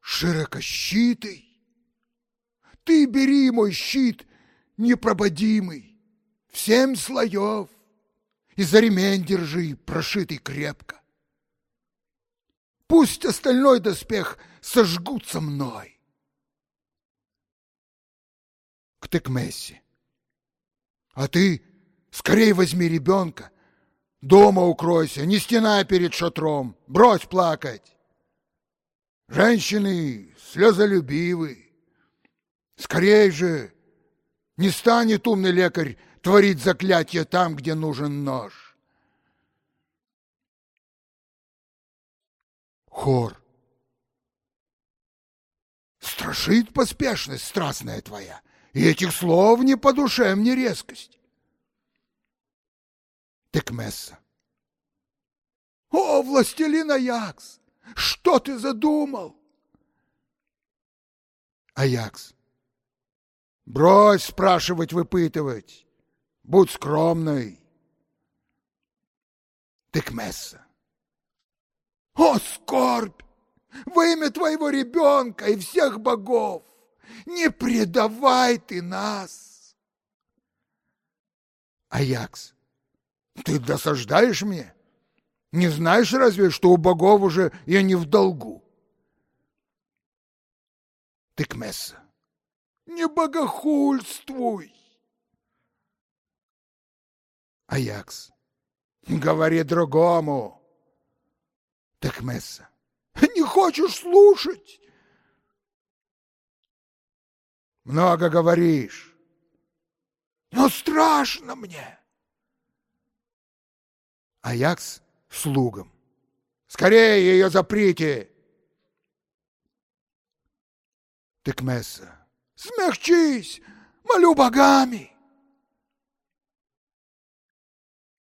широкощитый. Ты бери мой щит непрободимый, в семь слоев, и за ремень держи, прошитый крепко. Пусть остальной доспех сожгут со мной. К Текмессе. А ты скорей возьми ребенка, дома укройся, не стена перед шатром, брось плакать. Женщины слезолюбивы. Скорей же, не станет умный лекарь творить заклятие там, где нужен нож. Хор. Страшит поспешность страстная твоя, и этих слов не по душе мне резкость. Текмесса. О, властелин Аякс, что ты задумал? Аякс. Брось спрашивать, выпытывать. Будь скромной. Текмесса. О, скорбь! Во имя твоего ребенка и всех богов! Не предавай ты нас! Аякс. Ты досаждаешь мне? Не знаешь разве, что у богов уже я не в долгу? Тыкмесса. Не богохульствуй. Аякс. Говори другому. Текмесса. Не хочешь слушать? Много говоришь. Но страшно мне. Аякс слугам. Скорее ее заприте. Текмесса. Смягчись, молю богами.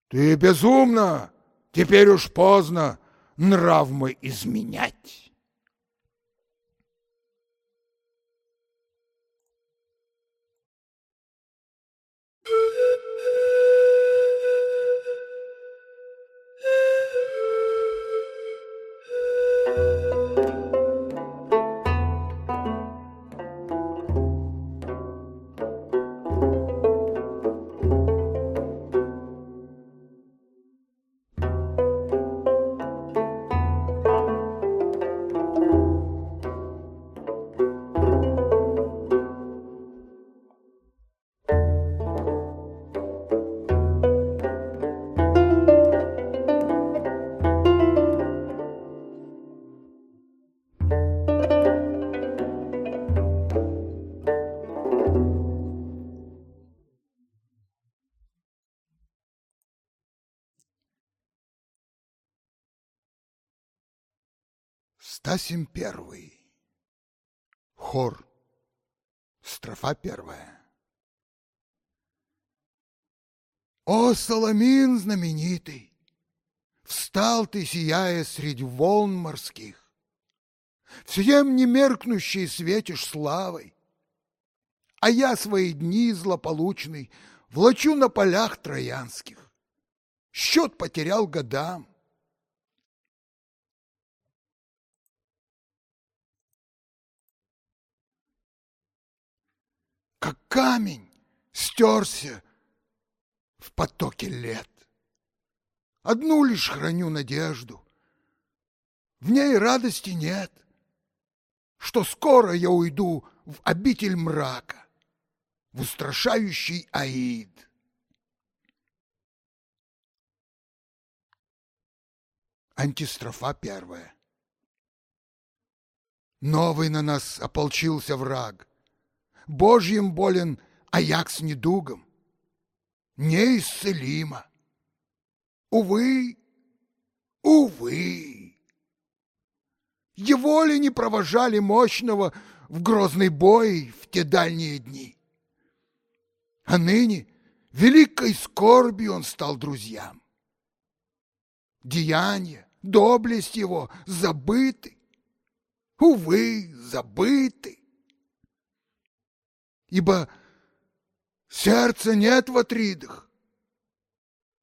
Ты безумна, теперь уж поздно нрав мой изменять. Стасим первый. Хор. Строфа первая. О, Соломин знаменитый! Встал ты, сияя среди волн морских. Всем немеркнущей светишь славой. А я свои дни злополучный Влачу на полях троянских. Счет потерял годам. Как камень, стерся в потоке лет. Одну лишь храню надежду, в ней радости нет, что скоро я уйду в обитель мрака, в устрашающий Аид. Антистрофа первая. Новый на нас ополчился враг — Божьим болен Аякс недугом, неисцелимо. Увы, увы. Его ли не провожали мощного в грозный бой в те дальние дни? А ныне великой скорбью он стал друзьям. Деяния, доблесть его забыты, увы, забыты ибо сердца нет в Атридах.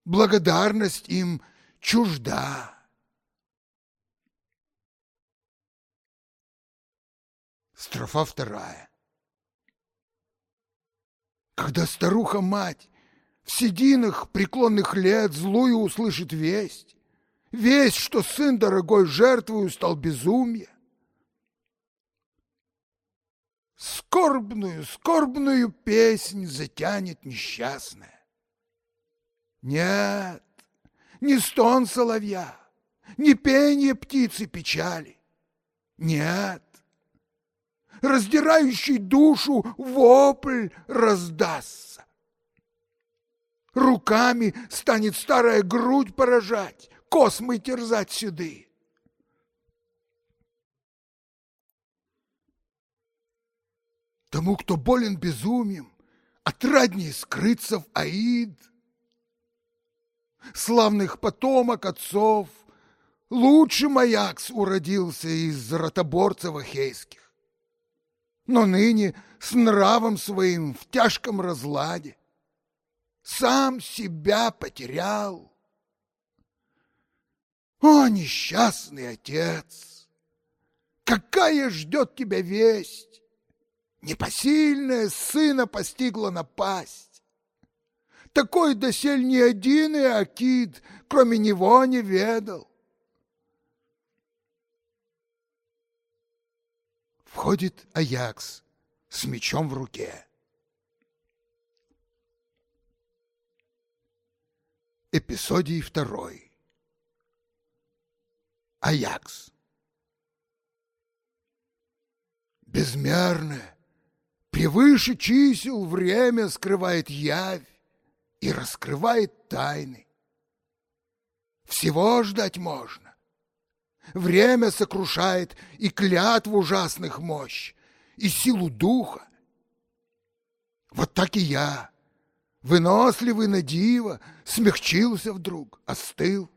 Благодарность им чужда. Строфа вторая. Когда старуха-мать в сединах преклонных лет злую услышит весть, весь, что сын дорогой жертвою стал безумие. Скорбную, скорбную песнь затянет несчастная. Нет, не стон соловья, не пение птицы печали. Нет, раздирающий душу вопль раздастся. Руками станет старая грудь поражать, космы терзать седые. Тому, кто болен безумием, отраднее скрыться в Аид. Славных потомок отцов, лучше Маякс уродился из ротоборцев ахейских. Но ныне с нравом своим в тяжком разладе сам себя потерял. О, несчастный отец! Какая ждет тебя весть? Непосильная сына постигла напасть. Такой досель ни один Иакид, кроме него, не ведал. Входит Аякс с мечом в руке. Эпизодий второй. Аякс. Безмерное, Превыше чисел время скрывает явь и раскрывает тайны. Всего ждать можно. Время сокрушает и клятв ужасных мощь, и силу духа. Вот так и я, выносливый на диво, смягчился вдруг, остыл,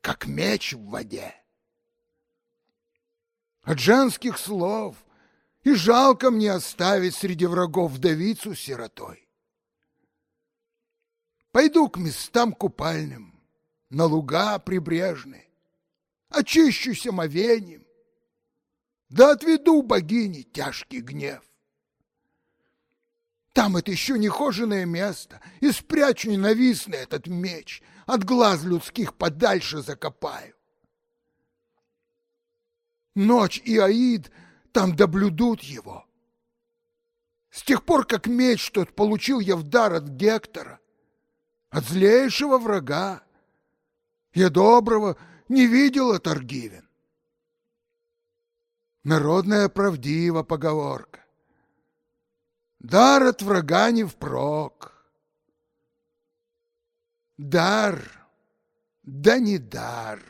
как меч в воде. От женских слов и жалко мне оставить среди врагов вдовицу сиротой. Пойду к местам купальным, на луга прибрежные, очищусь омовением, да отведу богине тяжкий гнев. Там это еще нехоженное место, и спрячу ненавистный этот меч, от глаз людских подальше закопаю. Ночь и Аид — там доблюдут его. С тех пор, как меч тот получил я в дар от Гектора, от злейшего врага, я доброго не видел от Аргивен. Народная правдива поговорка. Дар от врага не впрок. Дар, да не дар.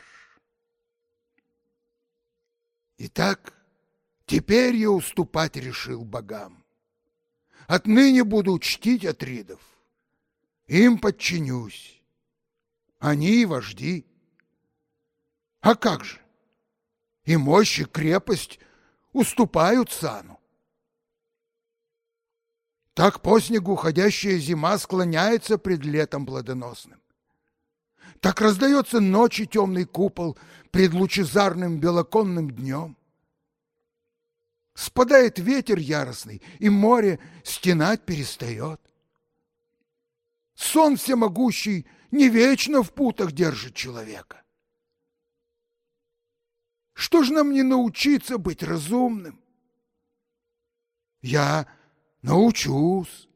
Итак, Теперь я уступать решил богам. Отныне буду чтить Атридов. Им подчинюсь. Они вожди. А как же? И мощь, и крепость уступают сану. Так по снегу ходящая зима склоняется пред летом плодоносным. Так раздается ночи темный купол пред лучезарным белоконным днем. Спадает ветер яростный, и море стенать перестает. Сон всемогущий не вечно в путах держит человека. Что ж нам не научиться быть разумным? Я научусь.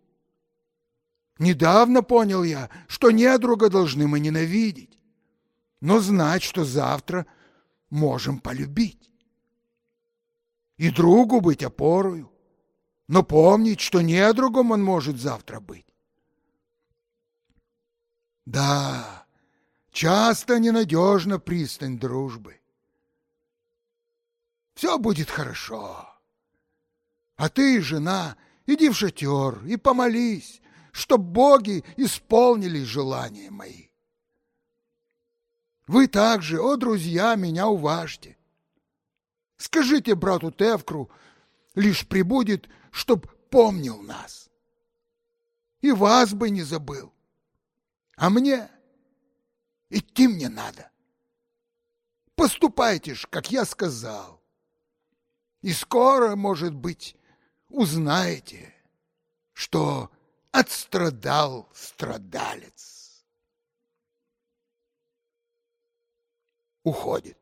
Недавно понял я, что недруга должны мы ненавидеть, но знать, что завтра можем полюбить и другу быть опорою, но помнить, что не другом он может завтра быть. Да, часто ненадежна пристань дружбы. Все будет хорошо. А ты, жена, иди в шатер и помолись, чтоб боги исполнили желания мои. Вы также, о друзья, меня уважьте. Скажите брату Тевкру, лишь прибудет, чтоб помнил нас. И вас бы не забыл. А мне идти мне надо. Поступайте ж, как я сказал. И скоро, может быть, узнаете, что отстрадал страдалец. уходит.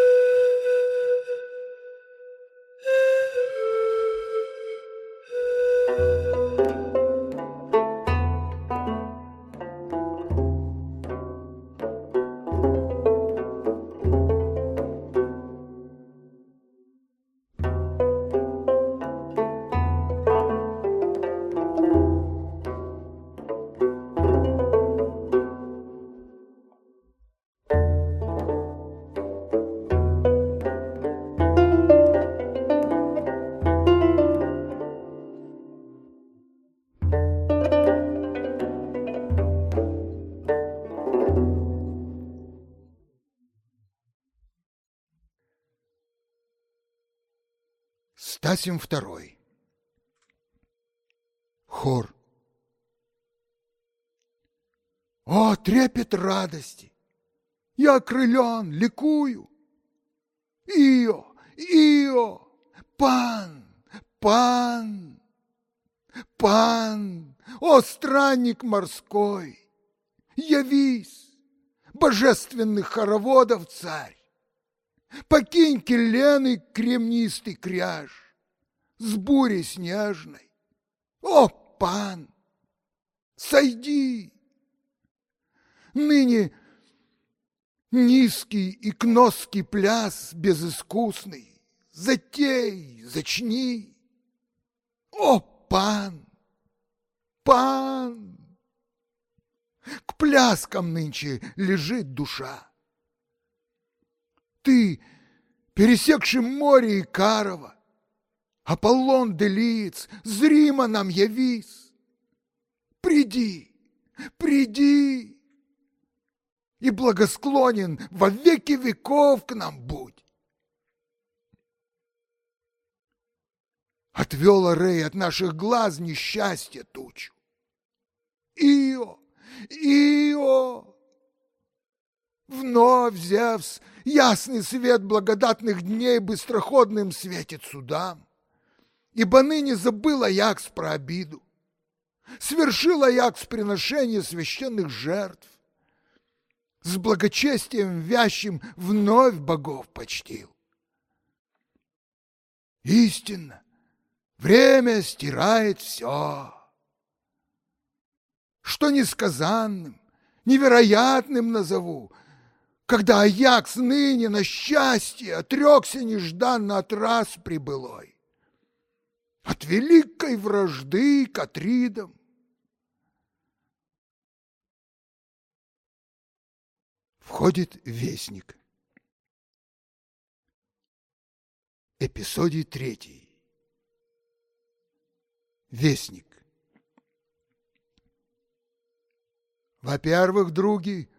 Стасим второй. Хор. О, трепет радости! Я окрылен, ликую. Ио, Ио, пан, пан, пан, о, странник морской, явись, божественных хороводов царь. Покинь келеный кремнистый кряж С бурей снежной. О, пан, сойди! Ныне низкий и кноский пляс безыскусный Затей, зачни. О, пан, пан! К пляскам нынче лежит душа. Ты, пересекший море и Карова, Аполлон Делиец, зримо нам явись. Приди, приди, и благосклонен во веки веков к нам будь. Отвел Рей от наших глаз несчастье тучу. Ио, Ио, вновь Зевс Ясный свет благодатных дней быстроходным светит судам. Ибо ныне забыл Аякс про обиду. Свершил Аякс приношение священных жертв. С благочестием вящим вновь богов почтил. Истинно, время стирает все. Что несказанным, невероятным назову, когда Аякс ныне на счастье отрекся нежданно от раз прибылой, от великой вражды к Атридам. Входит вестник. Эпизодий третий. Вестник. Во-первых, други,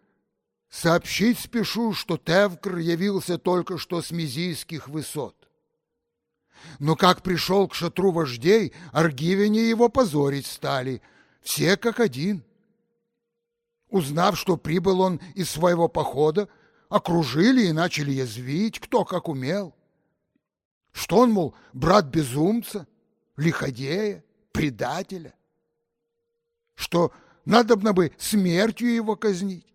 Сообщить спешу, что Тевкр явился только что с мизийских высот. Но как пришел к шатру вождей, аргивяне его позорить стали, все как один. Узнав, что прибыл он из своего похода, окружили и начали язвить, кто как умел. Что он, мол, брат безумца, лиходея, предателя? Что надобно бы смертью его казнить?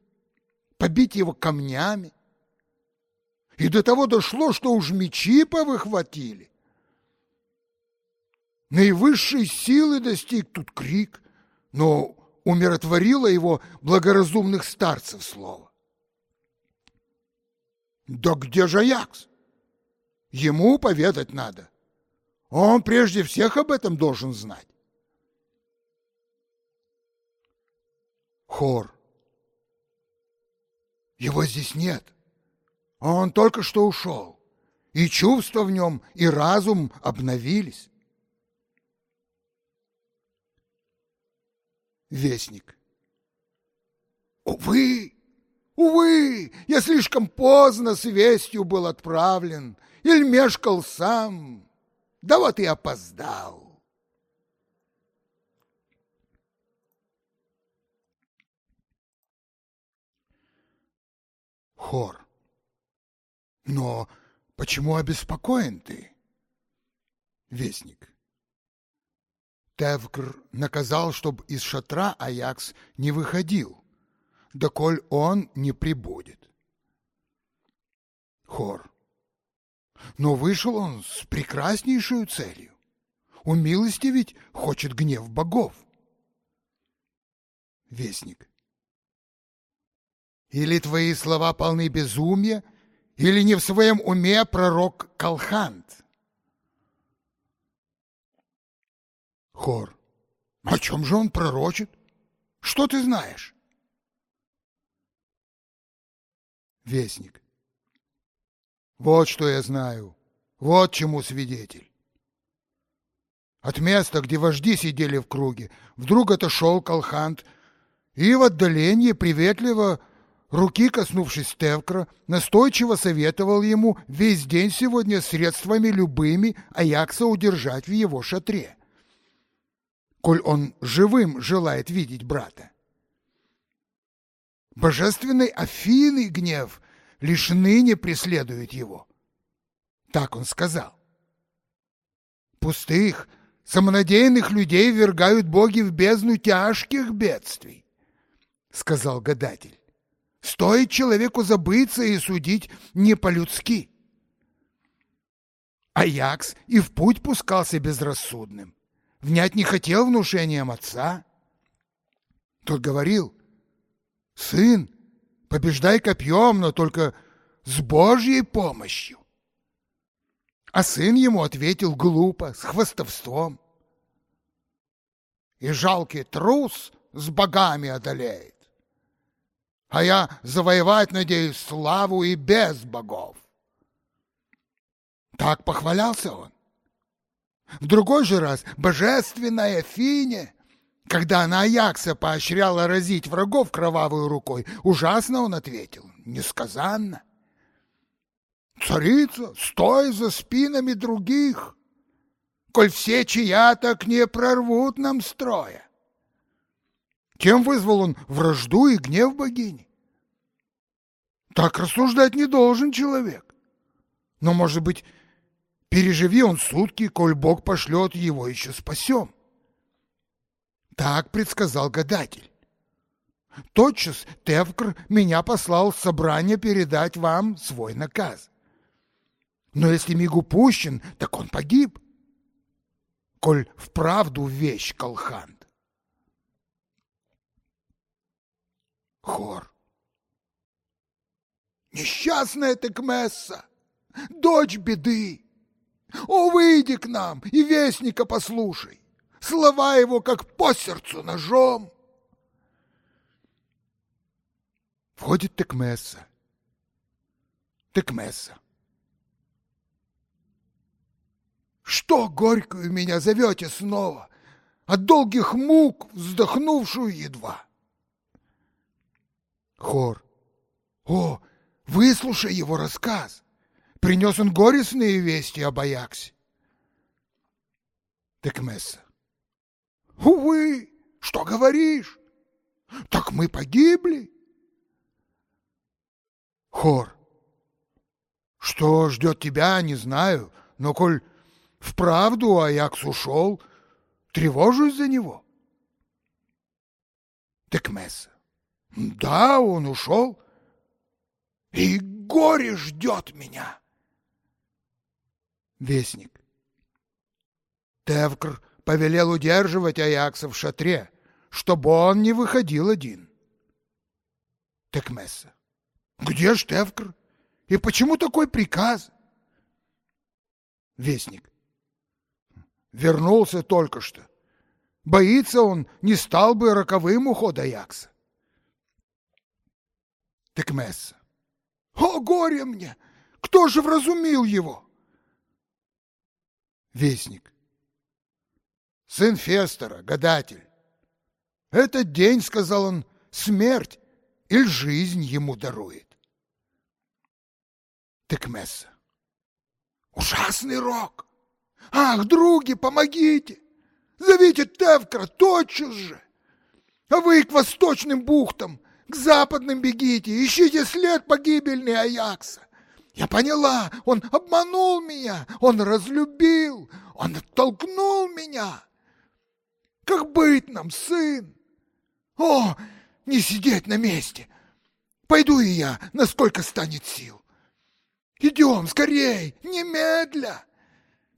побить его камнями. И до того дошло, что уж мечи повыхватили. Наивысшей силы достиг тут крик, но умиротворило его благоразумных старцев слово. Да где же Якс? Ему поведать надо. Он прежде всех об этом должен знать. Хор. Его здесь нет. Он только что ушел. И чувства в нем, и разум обновились. Вестник. Увы, увы, я слишком поздно с вестью был отправлен, или мешкал сам, да вот и опоздал. Хор. Но почему обеспокоен ты? Вестник. Тевкр наказал, чтобы из шатра Аякс не выходил, доколь он не прибудет. Хор. Но вышел он с прекраснейшей целью. Умилостивить хочет гнев богов. Вестник. Или твои слова полны безумия, или не в своем уме пророк Калхант? Хор. О чем же он пророчит? Что ты знаешь? Вестник. Вот что я знаю. Вот чему свидетель. От места, где вожди сидели в круге, вдруг отошел Колхант и в отдалении приветливо, руки коснувшись Тевкра, настойчиво советовал ему весь день сегодня средствами любыми Аякса удержать в его шатре, коль он живым желает видеть брата. Божественной Афины гнев лишь ныне преследует его. Так он сказал. Пустых, самонадеянных людей вергают боги в бездну тяжких бедствий, сказал гадатель. Стоит человеку забыться и судить не по-людски. Аякс и в путь пускался безрассудным. Внять не хотел внушением отца. Тот говорил, «Сын, побеждай копьем, но только с Божьей помощью. А сын ему ответил глупо, с хвостовством. И жалкий трус с богами одолеет. А я завоевать надеюсь славу и без богов. Так похвалялся он. В другой же раз божественная Фине когда она Аякса поощряла разить врагов кровавой рукой, ужасно он ответил, несказанно. Царица, стой за спинами других, коль все чья так не прорвут нам строя. Тем вызвал он вражду и гнев богини. Так рассуждать не должен человек. Но, может быть, переживи он сутки, коль Бог пошлет его еще спасем. Так предсказал гадатель. Тотчас Тевкр меня послал в собрание передать вам свой наказ. Но если мигу пущен, так он погиб, коль вправду вещь колхант. Хор. Несчастная ты Кмесса, дочь беды. О, выйди к нам и вестника послушай слова его как по сердцу ножом. Входит Текмесса. Текмесса. Что горькую меня зовете снова, от долгих мук вздохнувшую едва? Хор. О, выслушай его рассказ. Принес он горестные вести об Аяксе. Текмесса. Увы, что говоришь? Так мы погибли. Хор. Что ждет тебя, не знаю, но коль вправду Аякс ушел, тревожусь за него. Текмес. Да, он ушел, и горе ждет меня. Вестник. Тевкр повелел удерживать Аякса в шатре, чтобы он не выходил один. Текмесса. Где ж Тевкр? И почему такой приказ? Вестник. Вернулся только что. Боится он, не стал бы роковым уход Аякса. Текмесса. О, горе мне! Кто же вразумил его? Вестник сын Фестера, гадатель. Этот день, сказал он, смерть или жизнь ему дарует. Текмесса. Ужасный рок. Ах, други, помогите! Зовите Тевкра тотчас же! А вы к восточным бухтам, к западным бегите, ищите след погибельный Аякса. Я поняла, он обманул меня, он разлюбил, он оттолкнул меня. Как быть нам, сын? О, не сидеть на месте! Пойду и я, насколько станет сил. Идем, скорей, немедля,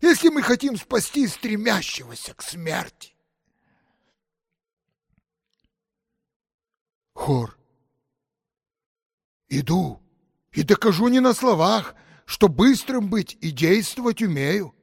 если мы хотим спасти стремящегося к смерти. Хор. Иду и докажу не на словах, что быстрым быть и действовать умею.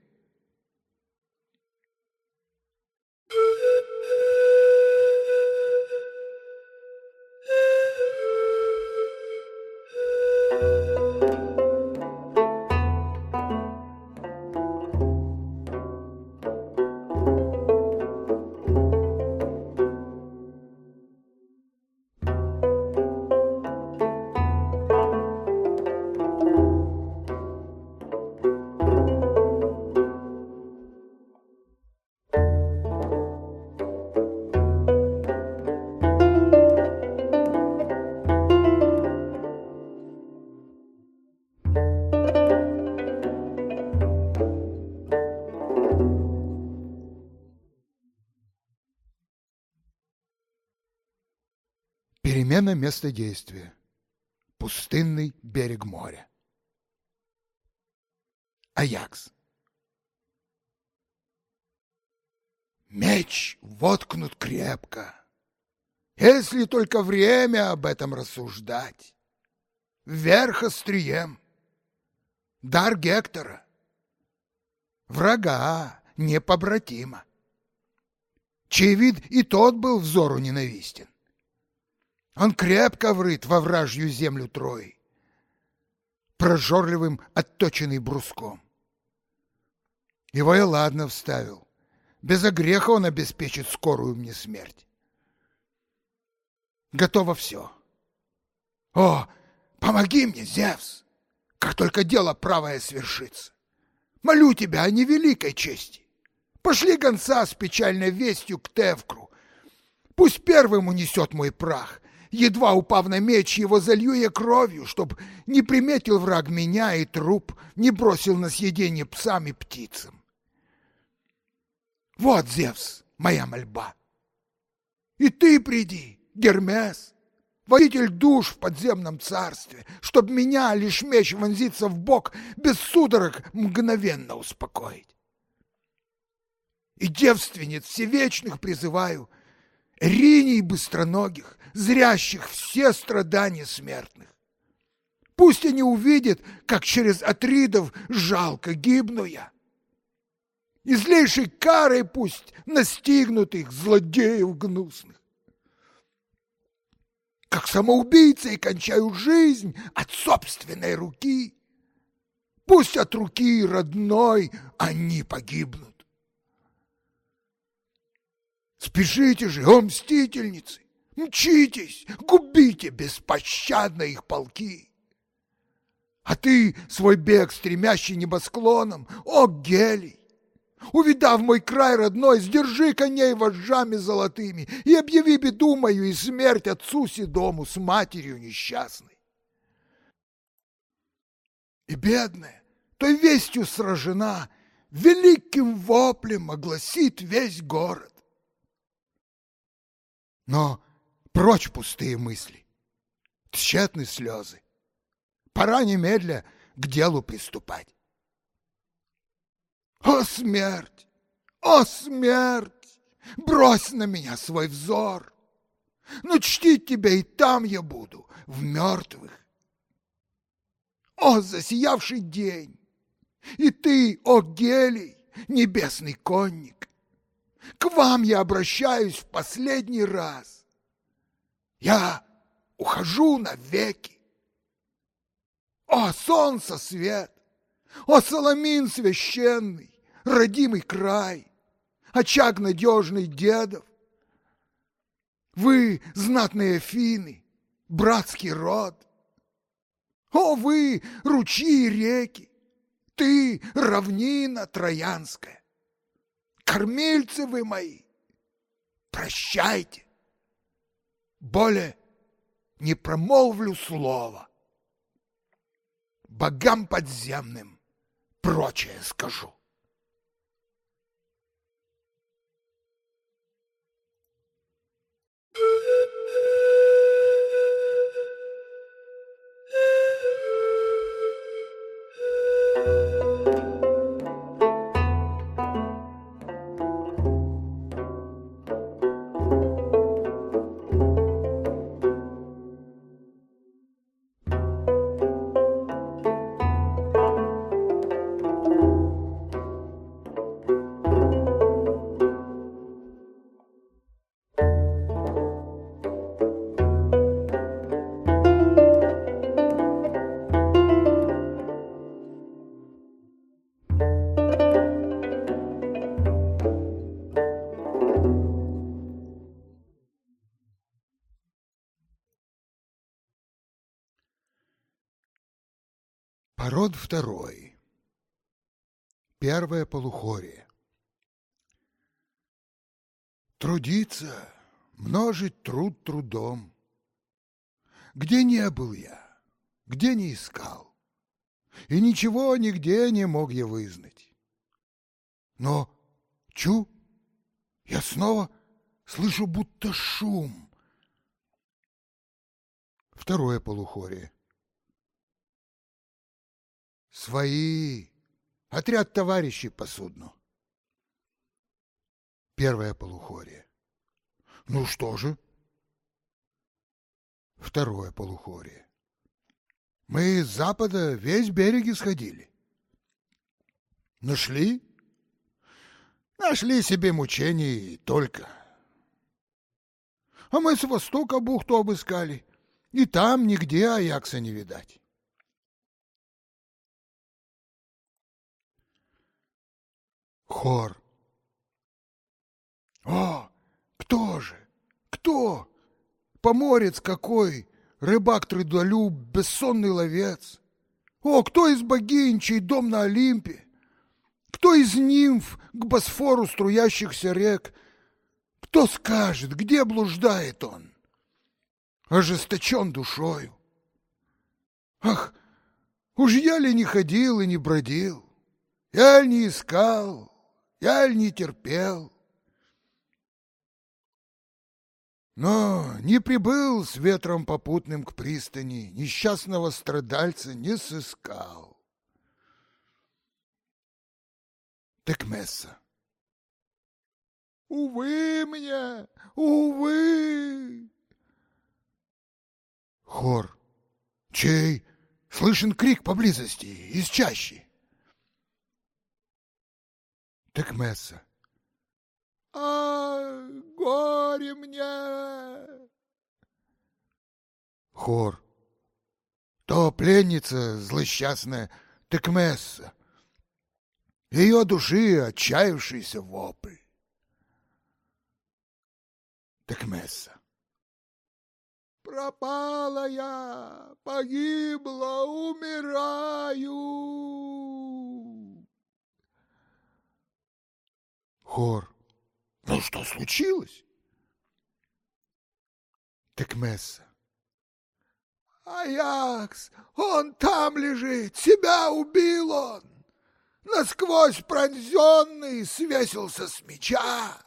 Перемена места действия. Пустынный берег моря. Аякс. Меч воткнут крепко, если только время об этом рассуждать. Вверх острием. Дар Гектора. Врага непобратима. Чей вид и тот был взору ненавистен. Он крепко врыт во вражью землю Трои, прожорливым отточенный бруском. Его я ладно вставил. Без огреха он обеспечит скорую мне смерть. Готово все. О, помоги мне, Зевс, как только дело правое свершится. Молю тебя о невеликой чести. Пошли гонца с печальной вестью к Тевкру. Пусть первым унесет мой прах, Едва упав на меч, его залью я кровью, чтоб не приметил враг меня и труп не бросил на съедение псам и птицам. Вот, Зевс, моя мольба. И ты приди, Гермес, водитель душ в подземном царстве, чтоб меня лишь меч вонзиться в бок без судорог мгновенно успокоить. И девственниц всевечных призываю, риней быстроногих, зрящих все страдания смертных. Пусть они увидят, как через Атридов жалко гибну я. И злейшей карой пусть настигнут их злодеев гнусных. Как самоубийцей кончаю жизнь от собственной руки. Пусть от руки родной они погибнут. Спешите же, о мстительницы! Мчитесь, губите беспощадно их полки. А ты, свой бег стремящий небосклоном, о, Гелий, увидав мой край родной, сдержи коней вожжами золотыми и объяви беду мою и смерть отцу Седому с матерью несчастной. И бедная, той вестью сражена, великим воплем огласит весь город. Но Прочь пустые мысли, тщетны слезы. Пора немедля к делу приступать. О, смерть! О, смерть! Брось на меня свой взор! Но чтить тебя и там я буду, в мертвых. О, засиявший день! И ты, о, Гелий, небесный конник! К вам я обращаюсь в последний раз. Я ухожу навеки. О, солнце свет! О, Соломин священный, родимый край, очаг надежный дедов! Вы, знатные фины, братский род! О, вы, ручьи и реки! Ты, равнина троянская! Кормильцы вы мои! Прощайте! более не промолвлю слова. Богам подземным прочее скажу. Пород второй. Первое полухорие. Трудиться, множить труд трудом. Где не был я, где не искал, и ничего нигде не мог я вызнать. Но, чу, я снова слышу будто шум. Второе полухорие. Свои. Отряд товарищей по судну. Первое полухорие. Ну что же? Второе полухорие. Мы с запада весь берег исходили. Нашли? Нашли себе мучений только. А мы с востока бухту обыскали, и там нигде Аякса не видать. Хор. О, кто же? Кто? Поморец какой, рыбак-трудолюб, бессонный ловец. О, кто из богинь, чей дом на Олимпе? Кто из нимф к Босфору струящихся рек? Кто скажет, где блуждает он? Ожесточен душою. Ах, уж я ли не ходил и не бродил? Я ли не искал, я не терпел. Но не прибыл с ветром попутным к пристани, несчастного страдальца не сыскал. Текмесса. Увы мне, увы! Хор. Чей? Слышен крик поблизости, из чащи. Текмесса. А, горе мне! Хор. То пленница злосчастная Текмесса. Ее души отчаявшийся вопль. Текмесса. Пропала я, погибла, умираю. Хор. Ну что случилось? Текмесса. Аякс, он там лежит, себя убил он. Насквозь пронзенный свесился с меча.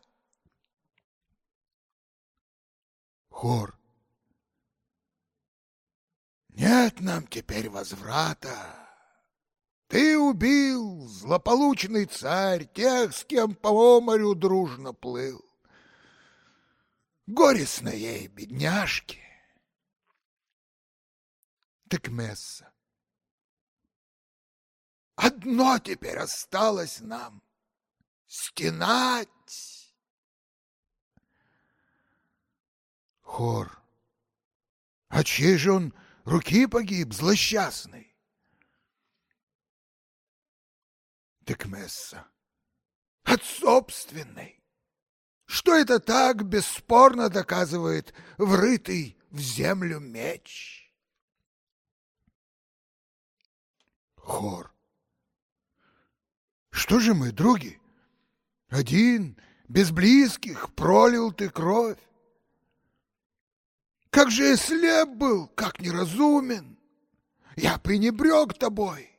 Хор. Нет нам теперь возврата. Ты убил, злополучный царь, тех, с кем по морю дружно плыл. Горестно ей, бедняжке. Так Месса. Одно теперь осталось нам — стенать. Хор. А чей же он руки погиб, злосчастный? Текмесса. От собственной. Что это так бесспорно доказывает врытый в землю меч? Хор. Что же мы, други? Один, без близких, пролил ты кровь. Как же я слеп был, как неразумен! Я пренебрег тобой.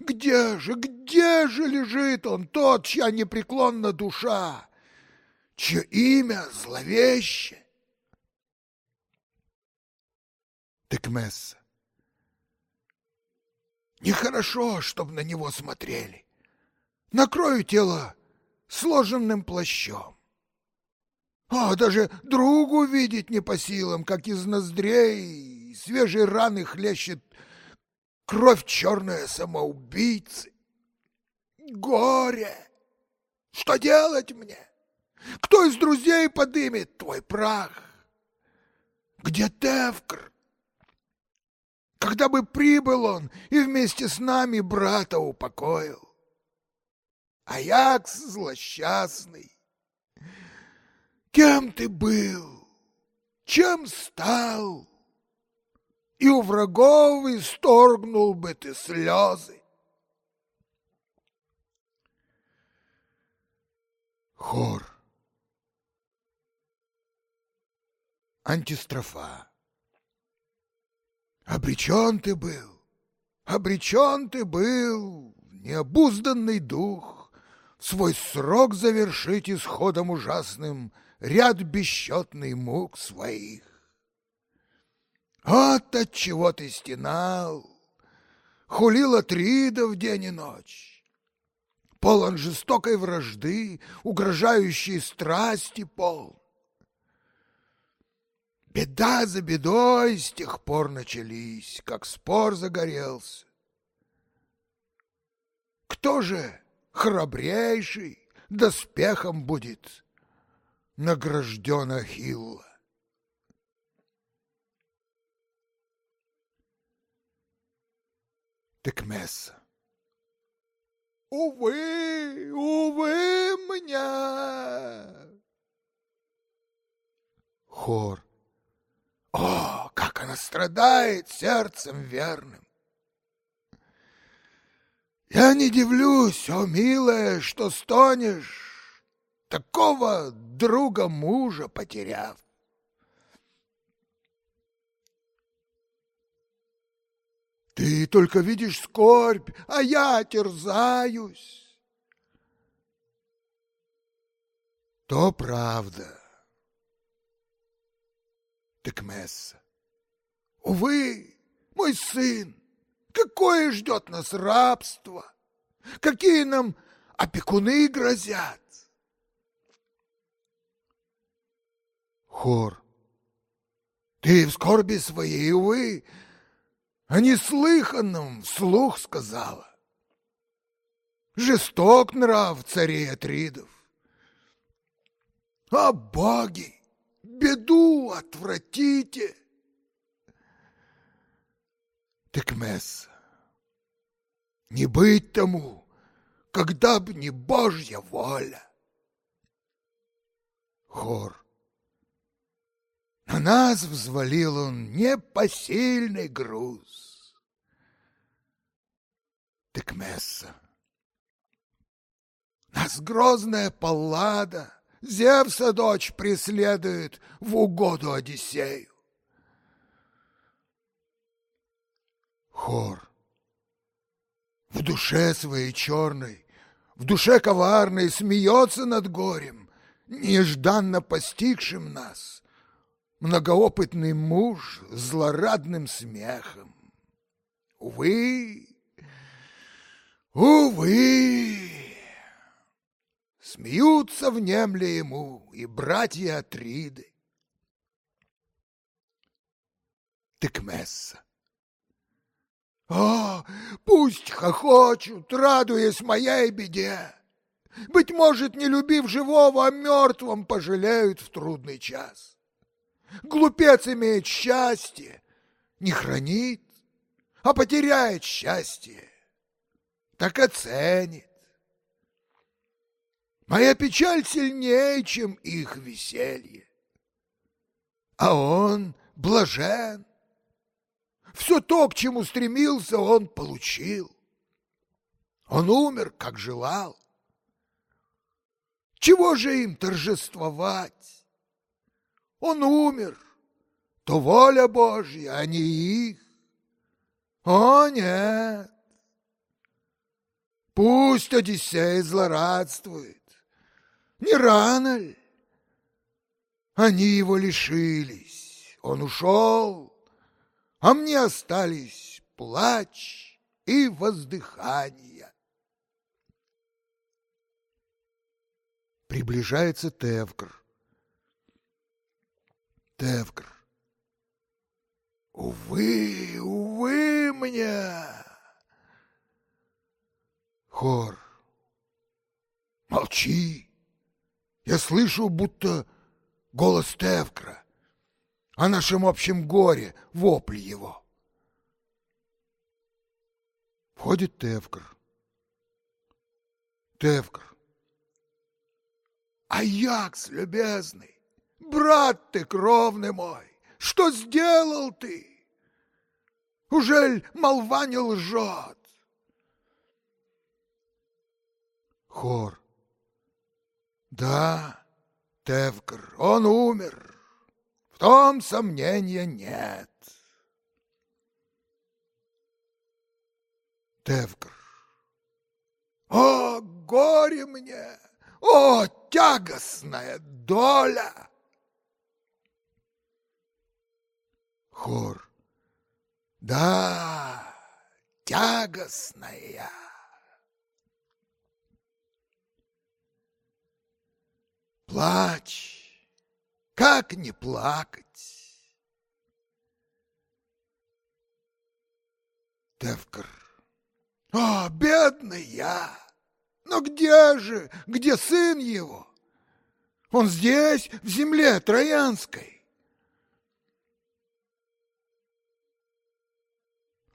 Где же, где же лежит он, тот, чья непреклонна душа, чье имя зловеще? Текмесса. Нехорошо, чтобы на него смотрели. Накрою тело сложенным плащом. А даже другу видеть не по силам, как из ноздрей свежей раны хлещет кровь черная самоубийцы. Горе! Что делать мне? Кто из друзей подымет твой прах? Где Тевкр? Когда бы прибыл он и вместе с нами брата упокоил. Аякс злосчастный, кем ты был, чем стал? И у врагов исторгнул бы ты слезы. Хор. Антистрофа. Обречен ты был, обречен ты был, необузданный дух, свой срок завершить исходом ужасным ряд бесчетный мук своих. От чего ты стенал, хулил Атридов день и ночь, полон жестокой вражды, угрожающей страсти пол. Беда за бедой с тех пор начались, как спор загорелся. Кто же храбрейший доспехом будет награжден Ахилла? Текмеса. Увы, увы меня! Хор. О, как она страдает сердцем верным! Я не дивлюсь, о, милая, что стонешь, такого друга мужа потеряв. Ты только видишь скорбь, а я терзаюсь. То правда. Текмесса. Увы, мой сын, какое ждет нас рабство? Какие нам опекуны грозят? Хор. Ты в скорби своей, увы, о неслыханном вслух сказала. Жесток нрав царей Атридов. О боги, беду отвратите! Текмес, не быть тому, когда б не Божья воля. Хор. На нас взвалил он непосильный груз. Текмесса. Нас грозная паллада, Зевса дочь преследует в угоду Одиссею. Хор. В душе своей черной, в душе коварной смеется над горем, нежданно постигшим нас, многоопытный муж злорадным смехом. Увы, увы, смеются в немле ему и братья Атриды. Текмесса. О, пусть хохочут, радуясь моей беде. Быть может, не любив живого, о мертвом пожалеют в трудный час. Глупец имеет счастье, не хранит, а потеряет счастье, так оценит. Моя печаль сильнее, чем их веселье. А он блажен. Все то, к чему стремился, он получил. Он умер, как желал. Чего же им торжествовать? Он умер, то воля Божья, а не их. О, нет! Пусть Одиссей злорадствует. Не рано ли? Они его лишились, он ушел, а мне остались плач и воздыхание. Приближается Тевкр. Тевкр. Увы, увы мне! Хор. Молчи! Я слышу, будто голос Тевкра о нашем общем горе, вопль его. Входит Тевкр. Тевкр. Аякс, любезный, брат ты кровный мой, что сделал ты? Ужель молва не лжет? Хор. Да, Тевкр, он умер. В том сомнения нет. Тевкр. О, горе мне! О, тягостная доля! Хор. Да, тягостная. Плачь, как не плакать? Тевкр. О, бедный я! Но где же, где сын его? Он здесь, в земле Троянской.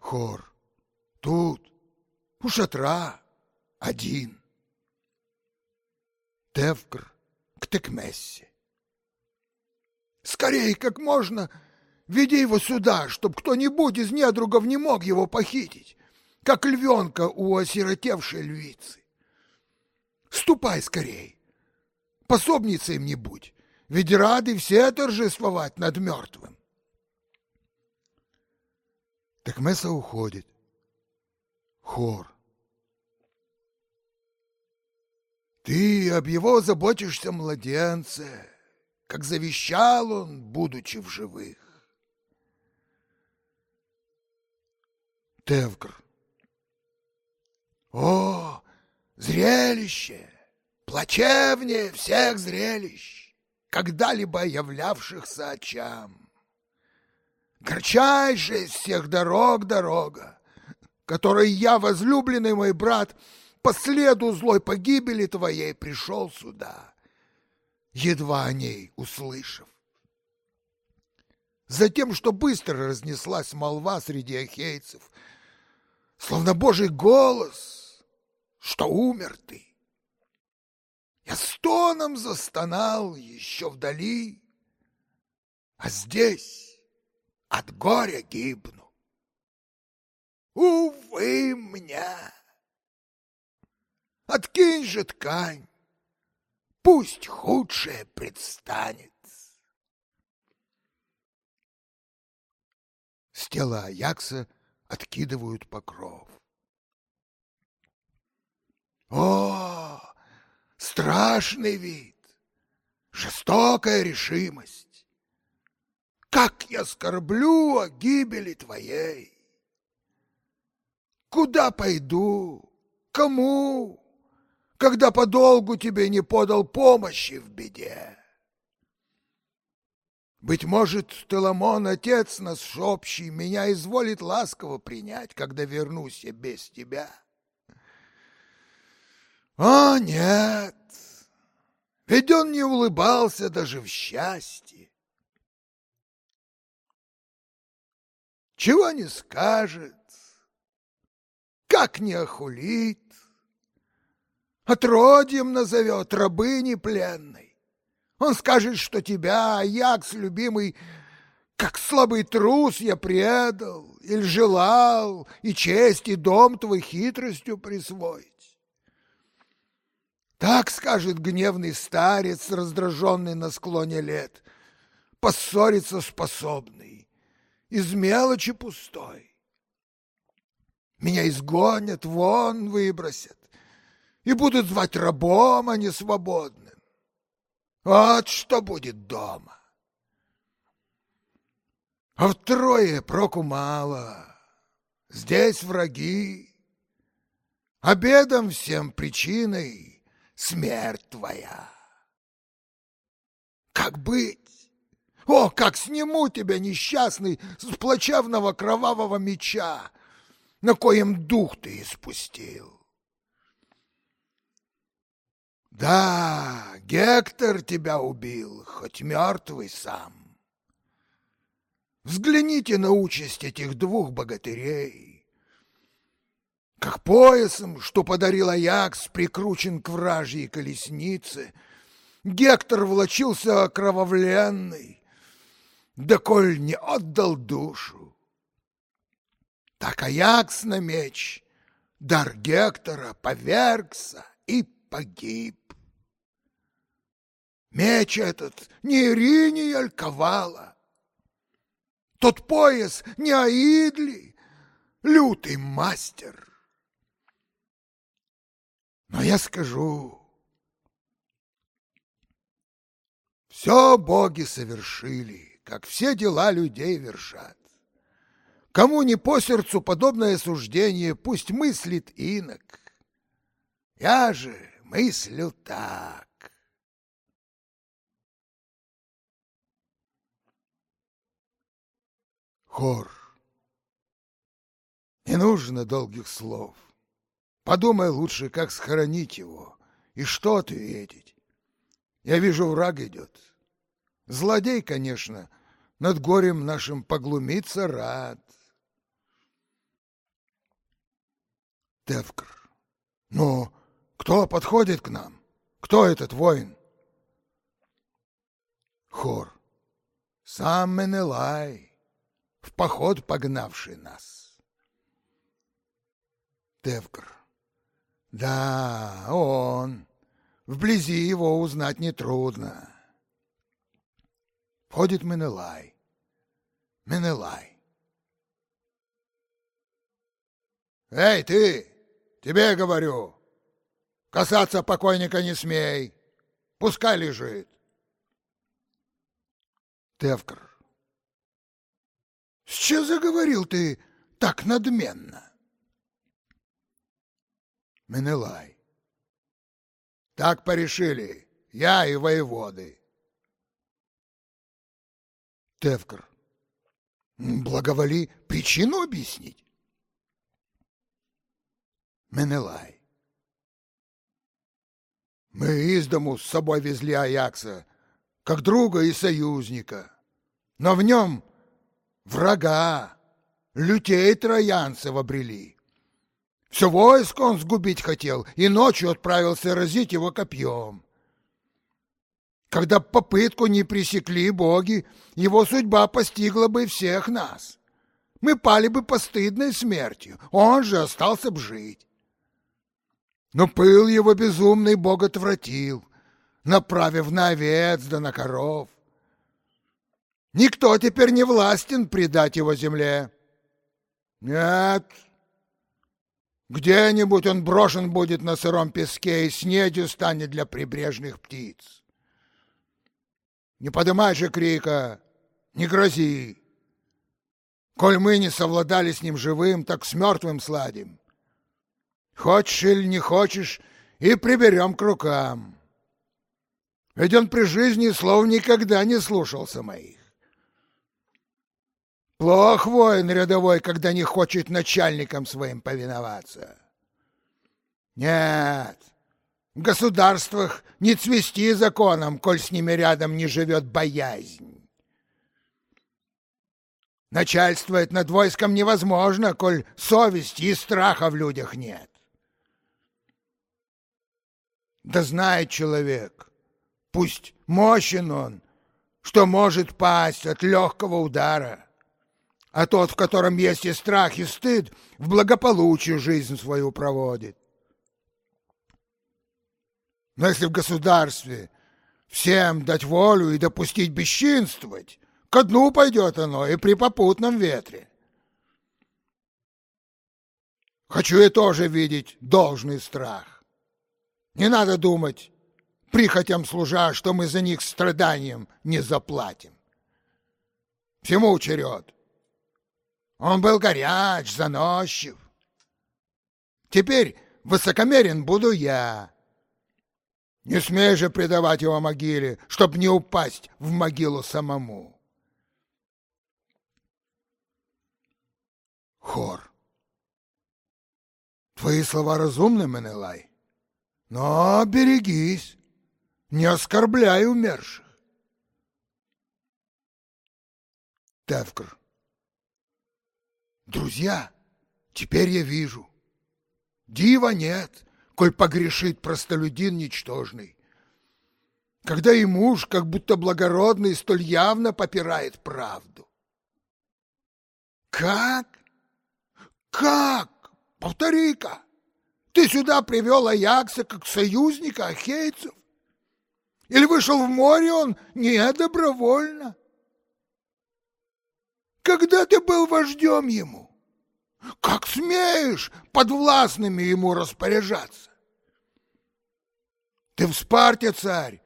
Хор. Тут, у шатра, один. Тевкр к Текмессе. Скорей, как можно, веди его сюда, чтоб кто-нибудь из недругов не мог его похитить, как львенка у осиротевшей львицы. Ступай скорей, пособницей им не будь, ведь рады все торжествовать над мертвым. Текмеса уходит. Хор. Ты об его заботишься, младенце, как завещал он, будучи в живых. Тевгр. О, зрелище! Плачевнее всех зрелищ, когда-либо являвшихся очам. Горчайшая из всех дорог дорога, которой я, возлюбленный мой брат, по следу злой погибели твоей пришел сюда, едва о ней услышав. Затем, что быстро разнеслась молва среди ахейцев, словно Божий голос, что умер ты. Я стоном застонал еще вдали, а здесь от горя гибну. Увы мне! Откинь же ткань, пусть худшее предстанет. С тела Аякса откидывают покров. О, страшный вид, жестокая решимость! Как я скорблю о гибели твоей! Куда пойду? Кому? когда подолгу тебе не подал помощи в беде. Быть может, Теламон, отец нас общий, меня изволит ласково принять, когда вернусь я без тебя. О, нет, ведь он не улыбался даже в счастье. Чего не скажет, как не охулит, отродьем назовет рабыни пленной. Он скажет, что тебя, Аякс, любимый, как слабый трус я предал, или желал, и честь, и дом твой хитростью присвоить. Так скажет гневный старец, раздраженный на склоне лет, поссориться способный, из мелочи пустой. Меня изгонят, вон выбросят, и будут звать рабом, а не свободным. Вот что будет дома. А втрое проку мало. Здесь враги. Обедом всем причиной смерть твоя. Как быть? О, как сниму тебя, несчастный, с плачевного кровавого меча, на коем дух ты испустил. Да, Гектор тебя убил, хоть мертвый сам. Взгляните на участь этих двух богатырей. Как поясом, что подарил Аякс, прикручен к вражьей колеснице, Гектор влочился окровавленный, да коль не отдал душу. Так Аякс на меч, дар Гектора повергся и погиб. Меч этот не Ирине альковала, тот пояс не Аидли, лютый мастер. Но я скажу, все боги совершили, как все дела людей вершат. Кому не по сердцу подобное суждение, пусть мыслит инок. Я же мыслю так. Хор. Не нужно долгих слов. Подумай лучше, как схоронить его и что ответить. Я вижу, враг идет. Злодей, конечно, над горем нашим поглумиться рад. Тевкр. Ну, кто подходит к нам? Кто этот воин? Хор. Сам Менелай в поход погнавший нас. Тевкр. Да, он. Вблизи его узнать нетрудно. Входит Менелай. Менелай. Эй, ты! Тебе говорю! Касаться покойника не смей! Пускай лежит! Тевкр. С чем заговорил ты так надменно? Менелай. Так порешили я и воеводы. Тевкр. Благоволи причину объяснить. Менелай. Мы из дому с собой везли Аякса, как друга и союзника, но в нем врага, лютей троянцев обрели. Все войско он сгубить хотел и ночью отправился разить его копьем. Когда попытку не пресекли боги, его судьба постигла бы всех нас. Мы пали бы постыдной смертью, он же остался б жить. Но пыл его безумный бог отвратил, направив на овец да на коров. Никто теперь не властен предать его земле. Нет. Где-нибудь он брошен будет на сыром песке и снедью станет для прибрежных птиц. Не подымай же крика, не грози. Коль мы не совладали с ним живым, так с мертвым сладим. Хочешь или не хочешь, и приберем к рукам. Ведь он при жизни слов никогда не слушался моих. Плох воин рядовой, когда не хочет начальникам своим повиноваться. Нет, государствах не цвести законом, коль с ними рядом не живет боязнь. Начальствовать над войском невозможно, коль совести и страха в людях нет. Да знает человек, пусть мощен он, что может пасть от легкого удара а тот, в котором есть и страх, и стыд, в благополучие жизнь свою проводит. Но если в государстве всем дать волю и допустить бесчинствовать, ко дну пойдет оно и при попутном ветре. Хочу я тоже видеть должный страх. Не надо думать, прихотям служа, что мы за них страданием не заплатим. Всему черед. Он был горяч, заносчив. Теперь высокомерен буду я. Не смей же предавать его могиле, чтоб не упасть в могилу самому. Хор. Твои слова разумны, Менелай, но берегись, не оскорбляй умерших. Тевкр. Друзья, теперь я вижу. Дива нет, коль погрешит простолюдин ничтожный. Когда и муж, как будто благородный, столь явно попирает правду. Как? Как? Повтори-ка. Ты сюда привел Аякса как союзника ахейцев? Или вышел в море он не добровольно? Когда ты был вождем ему? Как смеешь подвластными ему распоряжаться? Ты в Спарте царь,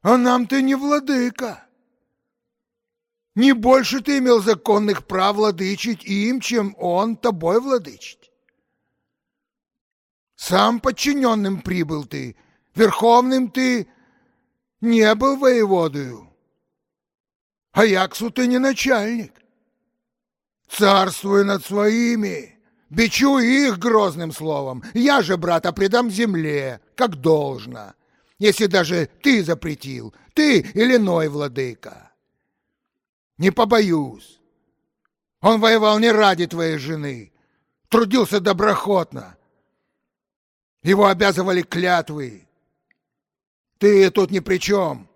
а нам ты не владыка. Не больше ты имел законных прав владычить им, чем он тобой владычить. Сам подчиненным прибыл ты, верховным ты не был воеводою. Аяксу ты не начальник. Царствуй над своими, бичуй их грозным словом. Я же, брата, предам земле, как должно, если даже ты запретил, ты или иной владыка. Не побоюсь. Он воевал не ради твоей жены, трудился доброхотно. Его обязывали клятвы. Ты тут ни при чем.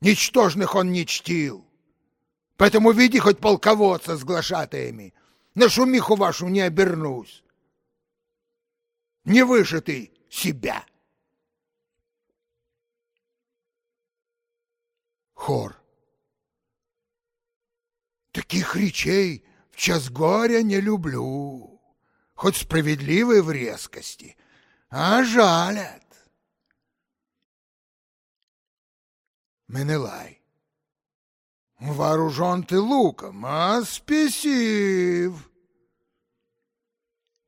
Ничтожных он не чтил. Поэтому веди хоть полководца с глашатаями. На шумиху вашу не обернусь. Не выше ты себя. Хор. Таких речей в час горя не люблю, хоть справедливые в резкости, а жалят. Менелай. Вооружен ты луком, а спесив.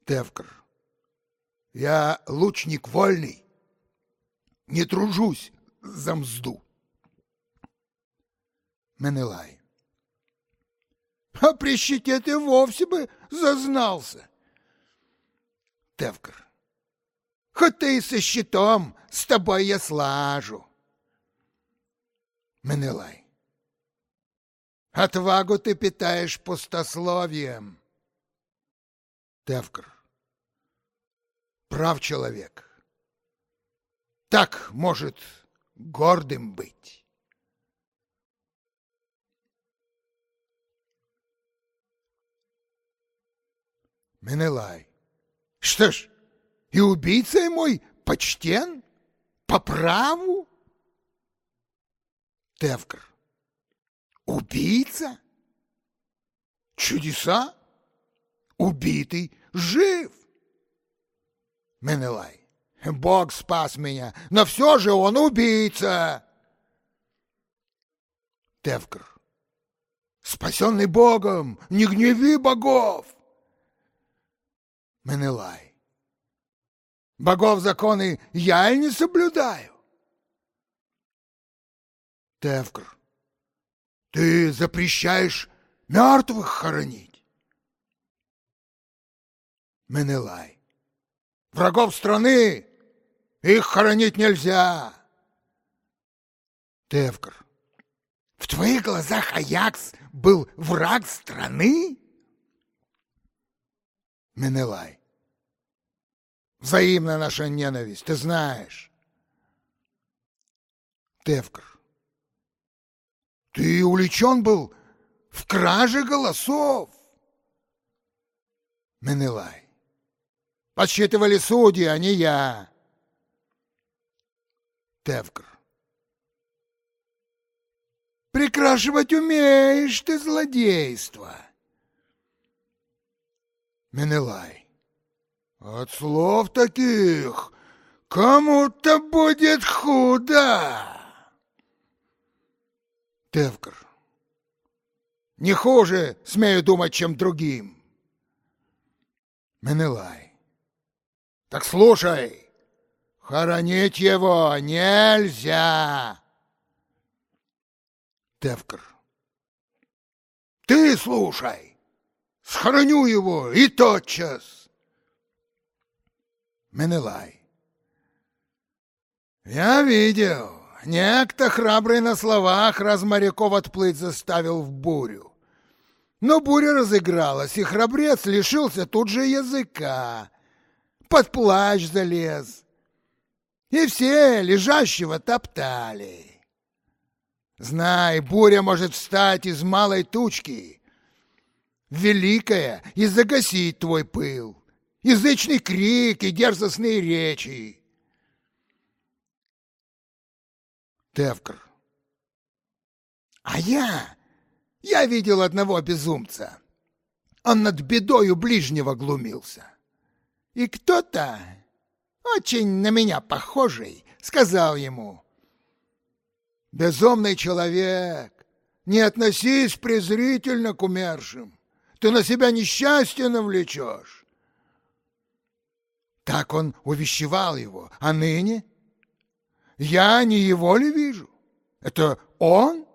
Тевкр. Я лучник вольный, не тружусь за мзду. Менелай. А при щите ты вовсе бы зазнался. Тевкр. Хоть ты и со щитом, с тобой я слажу. Менелай. Отвагу ты питаешь пустословием. Тевкр. Прав человек. Так может гордым быть. Менелай. Что ж, и убийца мой почтен? По праву? Тевкр. Убийца? Чудеса? Убитый жив. Менелай. Бог спас меня, но все же он убийца. Тевкр. Спасенный Богом, не гневи богов. Менелай. Богов законы я и не соблюдаю. Тевкр. Ты запрещаешь мертвых хоронить. Менелай. Врагов страны их хоронить нельзя. Тевкр. В твоих глазах Аякс был враг страны? Менелай. Взаимная наша ненависть, ты знаешь. Тевкр. Ты увлечен был в краже голосов. Менелай. Подсчитывали судьи, а не я. Тевкр. Прикрашивать умеешь ты злодейство. Менелай. От слов таких кому-то будет худо. Тевкр. Не хуже, смею думать, чем другим. Менелай. Так слушай, хоронить его нельзя. Тевкр. Ты слушай. Схороню его и тотчас. Менелай. Я видел, некто храбрый на словах раз моряков отплыть заставил в бурю. Но буря разыгралась, и храбрец лишился тут же языка. Под плащ залез. И все лежащего топтали. Знай, буря может встать из малой тучки — великая и загасить твой пыл, язычный крик и дерзостные речи. Тевкр. А я, я видел одного безумца. Он над бедою ближнего глумился. И кто-то, очень на меня похожий, сказал ему, «Безумный человек, не относись презрительно к умершим, ты на себя несчастье навлечешь». Так он увещевал его, а ныне я не его ли вижу? Это он?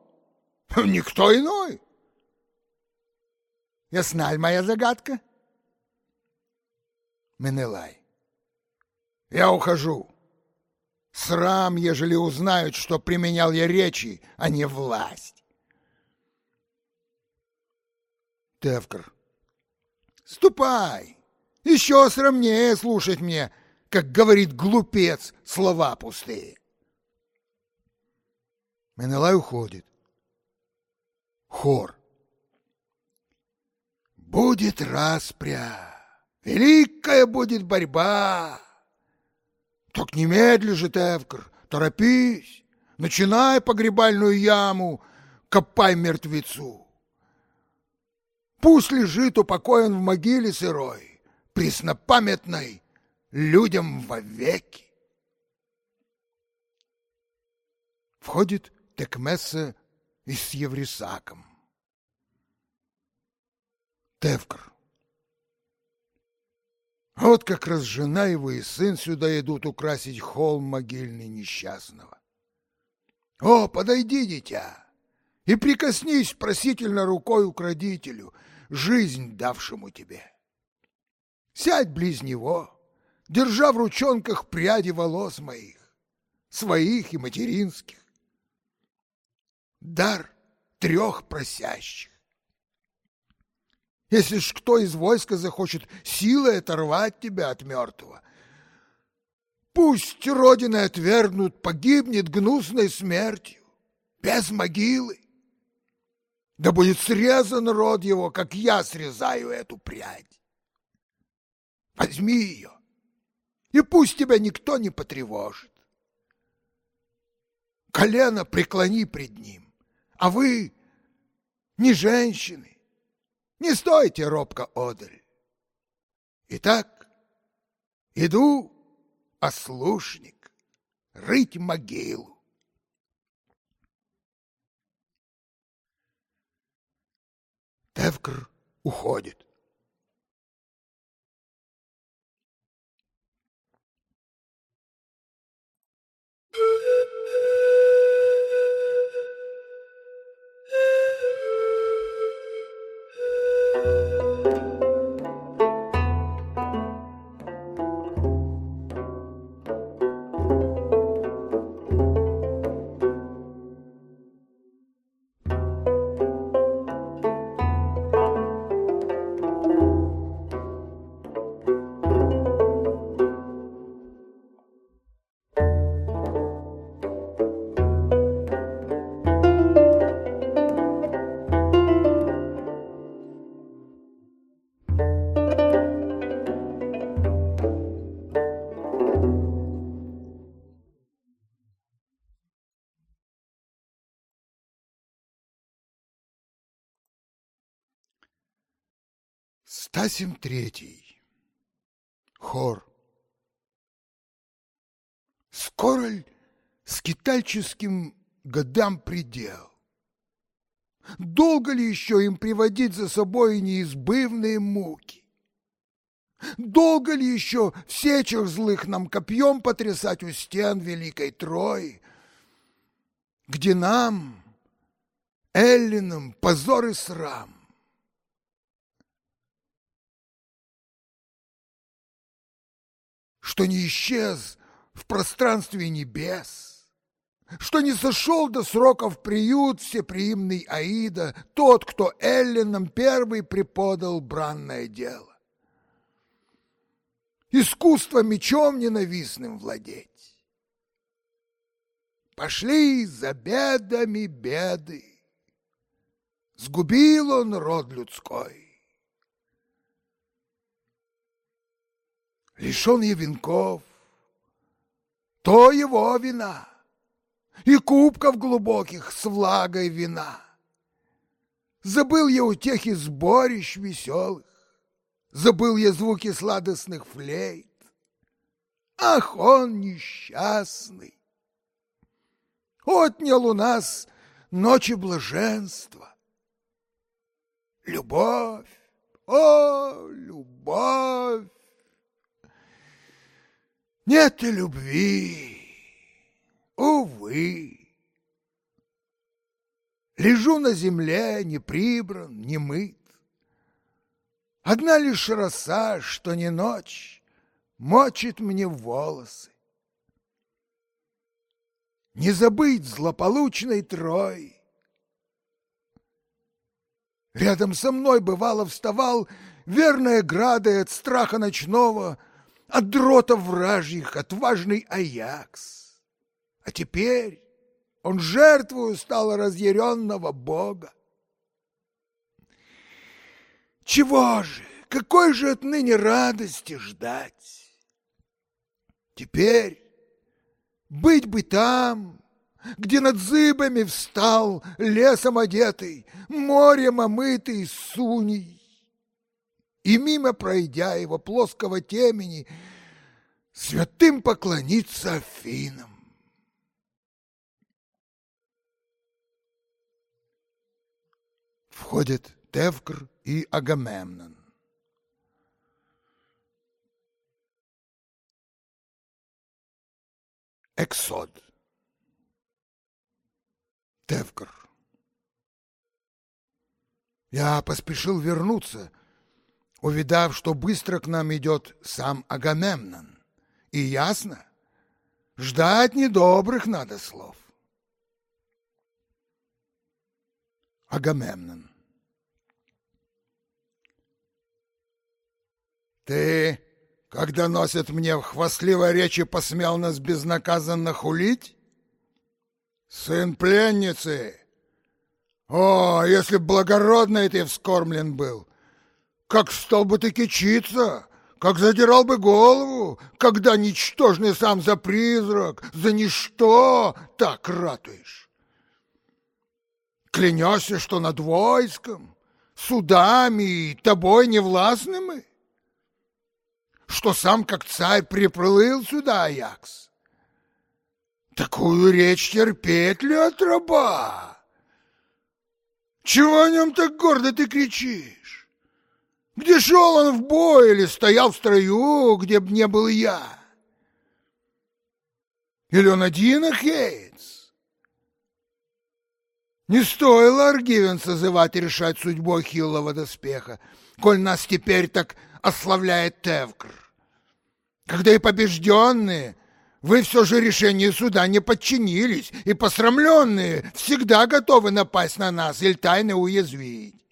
Никто иной. Ясна ли моя загадка? Менелай. Я ухожу. Срам, ежели узнают, что применял я речи, а не власть. Тевкр. Ступай. Еще срамнее слушать мне, как говорит глупец, слова пустые. Менелай уходит. Хор. Будет распря, великая будет борьба. Так немедли же, Тевкр, торопись, начинай погребальную яму, копай мертвецу. Пусть лежит упокоен в могиле сырой, преснопамятной людям вовеки. Входит Текмесса и с Еврисаком. Тевкр. Вот как раз жена его и сын сюда идут украсить холм могильный несчастного. О, подойди, дитя, и прикоснись просительно рукой укродителю, жизнь давшему тебе. Сядь близ него, держа в ручонках пряди волос моих, своих и материнских. Дар трех просящих. Если ж кто из войска захочет силой оторвать тебя от мертвого, пусть родины отвергнут, погибнет гнусной смертью, без могилы. Да будет срезан род его, как я срезаю эту прядь. Возьми ее, и пусть тебя никто не потревожит. Колено преклони пред ним, а вы не женщины, не стойте робко одаль. Итак, иду, ослушник, рыть могилу. Тевкр уходит. Стасим Третий. Хор. Скоро ль скитальческим годам предел? Долго ли еще им приводить за собой неизбывные муки? Долго ли еще в сечах злых нам копьем потрясать у стен Великой Трои, где нам, эллинам, позор и срам? Что не исчез в пространстве небес, что не сошел до срока в приют всеприимный Аида, тот, кто Эллинам первый преподал бранное дело. Искусство мечом ненавистным владеть. Пошли за бедами беды. Сгубил он род людской. Лишен я венков, то его вина, и кубков глубоких с влагой вина. Забыл я утехи сборищ веселых, забыл я звуки сладостных флейт. Ах, он несчастный! Отнял у нас ночи блаженства. Любовь, о, любовь! Нет и любви, увы. Лежу на земле, не прибран, не мыт. Одна лишь роса, что не ночь, мочит мне волосы. Не забыть злополучной трой. Рядом со мной бывало вставал верная града от страха ночного — от дротов вражьих отважный Аякс. А теперь он жертвою стал разъяренного бога. Чего же, какой же отныне радости ждать? Теперь быть бы там, где над зыбами встал лесом одетый, морем омытый суней, и мимо пройдя его плоского темени, святым поклониться Афинам. Входят Тевкр и Агамемнон. Эксод. Тевкр. Я поспешил вернуться, увидав, что быстро к нам идет сам Агамемнон. И ясно, ждать недобрых надо слов. Агамемнон. Ты, когда носят мне в хвастливой речи, посмел нас безнаказанно хулить? Сын пленницы! О, если б благородный ты вскормлен был, как стал бы ты кичиться, как задирал бы голову, когда ничтожный сам за призрак, за ничто так ратуешь. Клянешься, что над войском, судами и тобой не властны мы? Что сам, как царь, приплыл сюда, Аякс? Такую речь терпеть ли от раба? Чего о нем так гордо ты кричишь? Где шел он в бой или стоял в строю, где б не был я? Или он один Ахеец? Не стоило Аргивен созывать решать судьбу Ахиллова доспеха, коль нас теперь так ославляет Тевкр. Когда и побежденные, вы все же решению суда не подчинились, и посрамленные всегда готовы напасть на нас или тайно уязвить.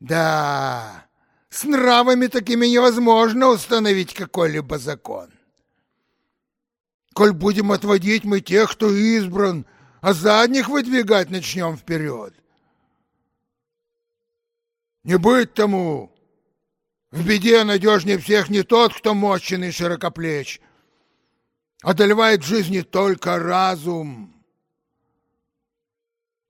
Да, с нравами такими невозможно установить какой-либо закон. Коль будем отводить мы тех, кто избран, а задних выдвигать начнем вперед. Не быть тому. В беде надежнее всех не тот, кто мощен и широкоплеч. Одолевает в жизни только разум.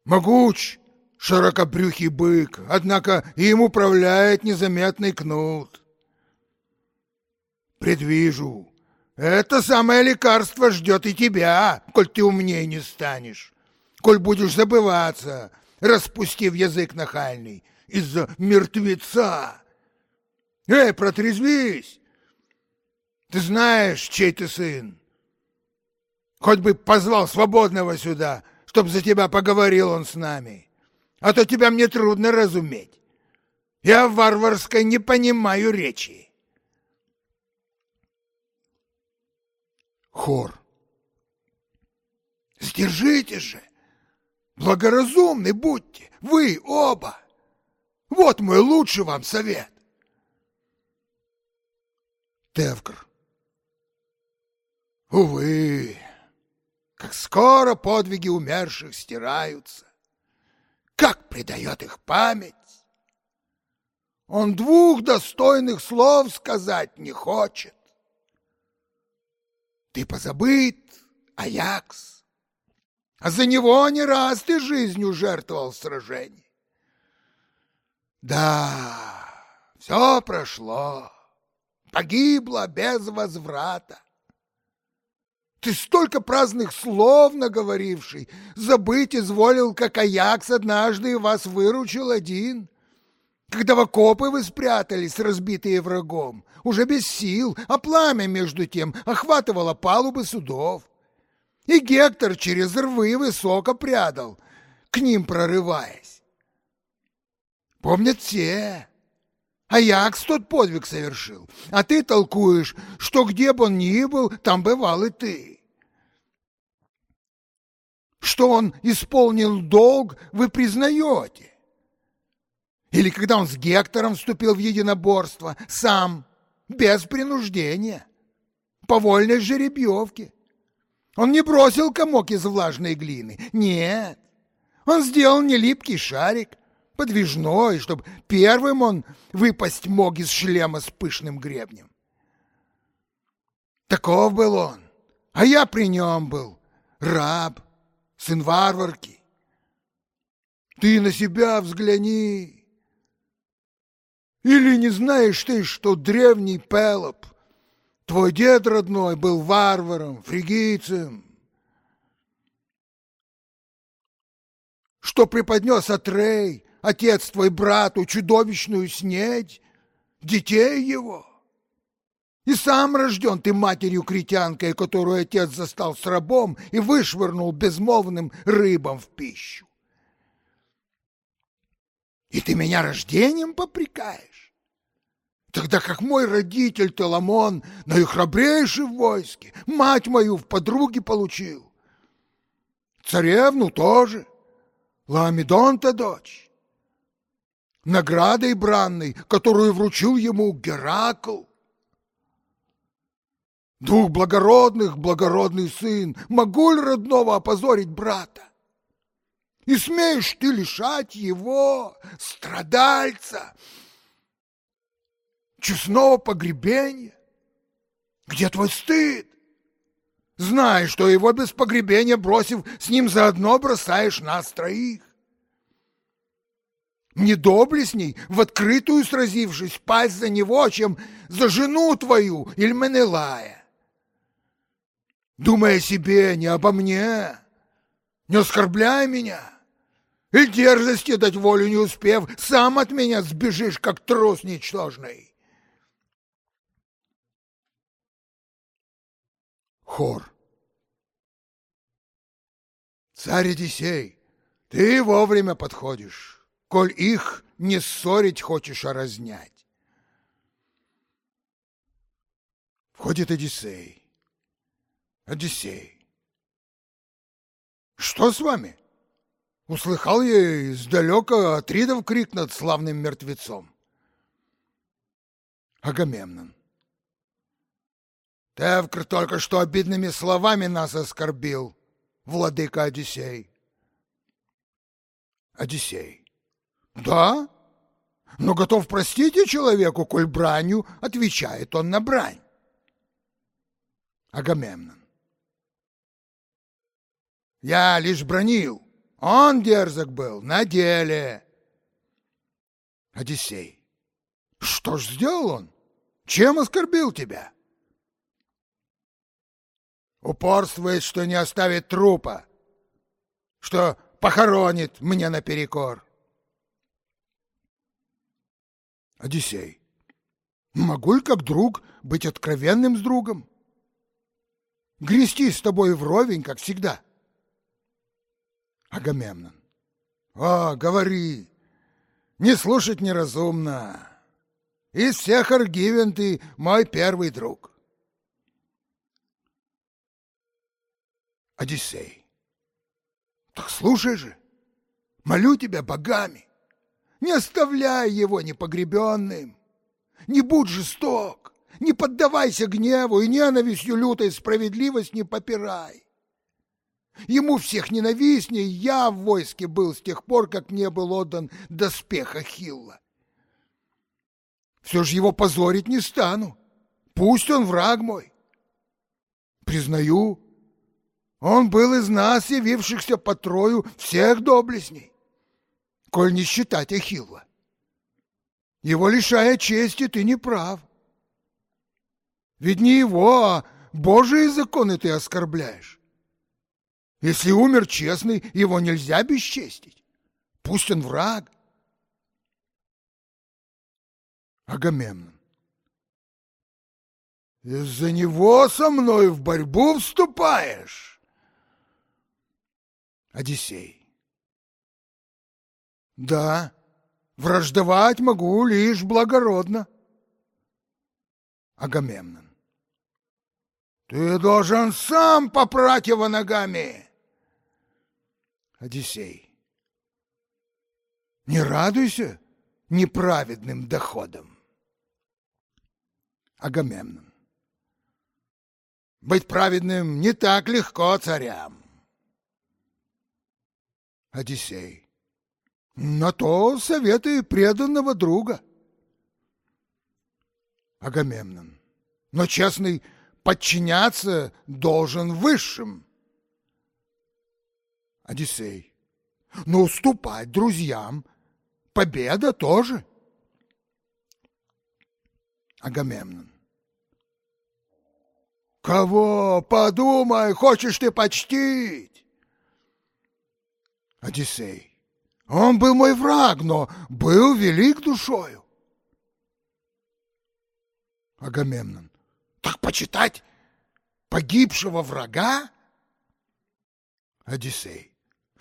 Могуч широкобрюхий бык, однако им управляет незаметный кнут. Предвижу, это самое лекарство ждет и тебя, коль ты умнее не станешь, коль будешь забываться, распустив язык нахальный из-за мертвеца. Эй, протрезвись! Ты знаешь, чей ты сын. Хоть бы позвал свободного сюда, чтоб за тебя поговорил он с нами а то тебя мне трудно разуметь. Я варварской не понимаю речи. Хор. Сдержите же, благоразумны будьте, вы оба. Вот мой лучший вам совет. Тевкр. Увы, как скоро подвиги умерших стираются как предает их память. Он двух достойных слов сказать не хочет. Ты позабыт, Аякс, а за него не раз ты жизнью жертвовал в сражении. Да, все прошло, погибло без возврата. Ты столько праздных слов наговоривший, забыть изволил, как Аякс однажды вас выручил один когда в окопы вы спрятались, разбитые врагом, уже без сил, а пламя, между тем, охватывало палубы судов. И Гектор через рвы высоко прядал, к ним прорываясь. Помнят все. Аякс тот подвиг совершил, а ты толкуешь, что где бы он ни был, там бывал и ты. Что он исполнил долг, вы признаете. Или когда он с Гектором вступил в единоборство, сам, без принуждения, по вольной жеребьевке. Он не бросил комок из влажной глины, нет. Он сделал нелипкий шарик, подвижной, чтобы первым он выпасть мог из шлема с пышным гребнем. Таков был он, а я при нем был, раб, сын варварки. Ты на себя взгляни, или не знаешь ты, что древний Пелоп, твой дед родной, был варваром, фригийцем, что преподнес Атрей, отец твой брату, чудовищную снедь, детей его? И сам рожден ты матерью критянкой, которую отец застал с рабом и вышвырнул безмолвным рыбам в пищу. И ты меня рождением попрекаешь? Тогда как мой родитель Теламон, наихрабрейший в войске, мать мою в подруги получил. Царевну тоже, Ламедонта дочь. Наградой бранной, которую вручил ему Геракл. Двух благородных, благородный сын, могу ли родного опозорить брата? И смеешь ты лишать его, страдальца, честного погребения? Где твой стыд? Знай, что его без погребения, бросив, с ним заодно бросаешь нас троих. Не доблестней, в открытую сразившись, пасть за него, чем за жену твою, Ильменелая. Думай о себе, не обо мне, не оскорбляй меня. И дерзости дать волю не успев, сам от меня сбежишь, как трус ничтожный. Хор. Царь Одиссей, ты вовремя подходишь, коль их не ссорить хочешь, а разнять. Входит Одиссей. Одиссей. Что с вами? Услыхал я издалека Атридов крик над славным мертвецом. Агамемнон. Тевкр только что обидными словами нас оскорбил, владыка Одиссей. Одиссей. Да, но готов простить и человеку, коль бранью отвечает он на брань. Агамемнон. Я лишь бронил, он дерзок был на деле. Одиссей. Что ж сделал он? Чем оскорбил тебя? Упорствует, что не оставит трупа, что похоронит мне наперекор. Одиссей. Могу ли как друг быть откровенным с другом? Грести с тобой вровень, как всегда. — Агамемнон. О, говори, не слушать неразумно. Из всех Аргивен ты мой первый друг. Одиссей. Так слушай же, молю тебя богами, не оставляй его непогребенным, не будь жесток, не поддавайся гневу и ненавистью лютой справедливость не попирай. Ему всех ненавистней я в войске был с тех пор, как мне был отдан доспех Ахилла. все же его позорить не стану. Пусть он враг мой. Признаю, он был из нас, явившихся по трою всех доблестней, коль не считать Ахилла. Его лишая чести, ты не прав. Ведь не его, а Божьи законы ты оскорбляешь. Если умер честный, его нельзя бесчестить. Пусть он враг. Агамемнон. Из-за него со мной в борьбу вступаешь. Одиссей. Да, враждовать могу лишь благородно. Агамемнон. Ты должен сам попрать его ногами. Одиссей. Не радуйся неправедным доходом. Агамемнон. Быть праведным не так легко царям. Одиссей. На то советы преданного друга. Агамемнон. Но честный подчиняться должен высшим. Одиссей. Но уступать друзьям победа тоже. Агамемнон. Кого, подумай, хочешь ты почтить? Одиссей. Он был мой враг, но был велик душою. Агамемнон. Так почитать погибшего врага? Одиссей.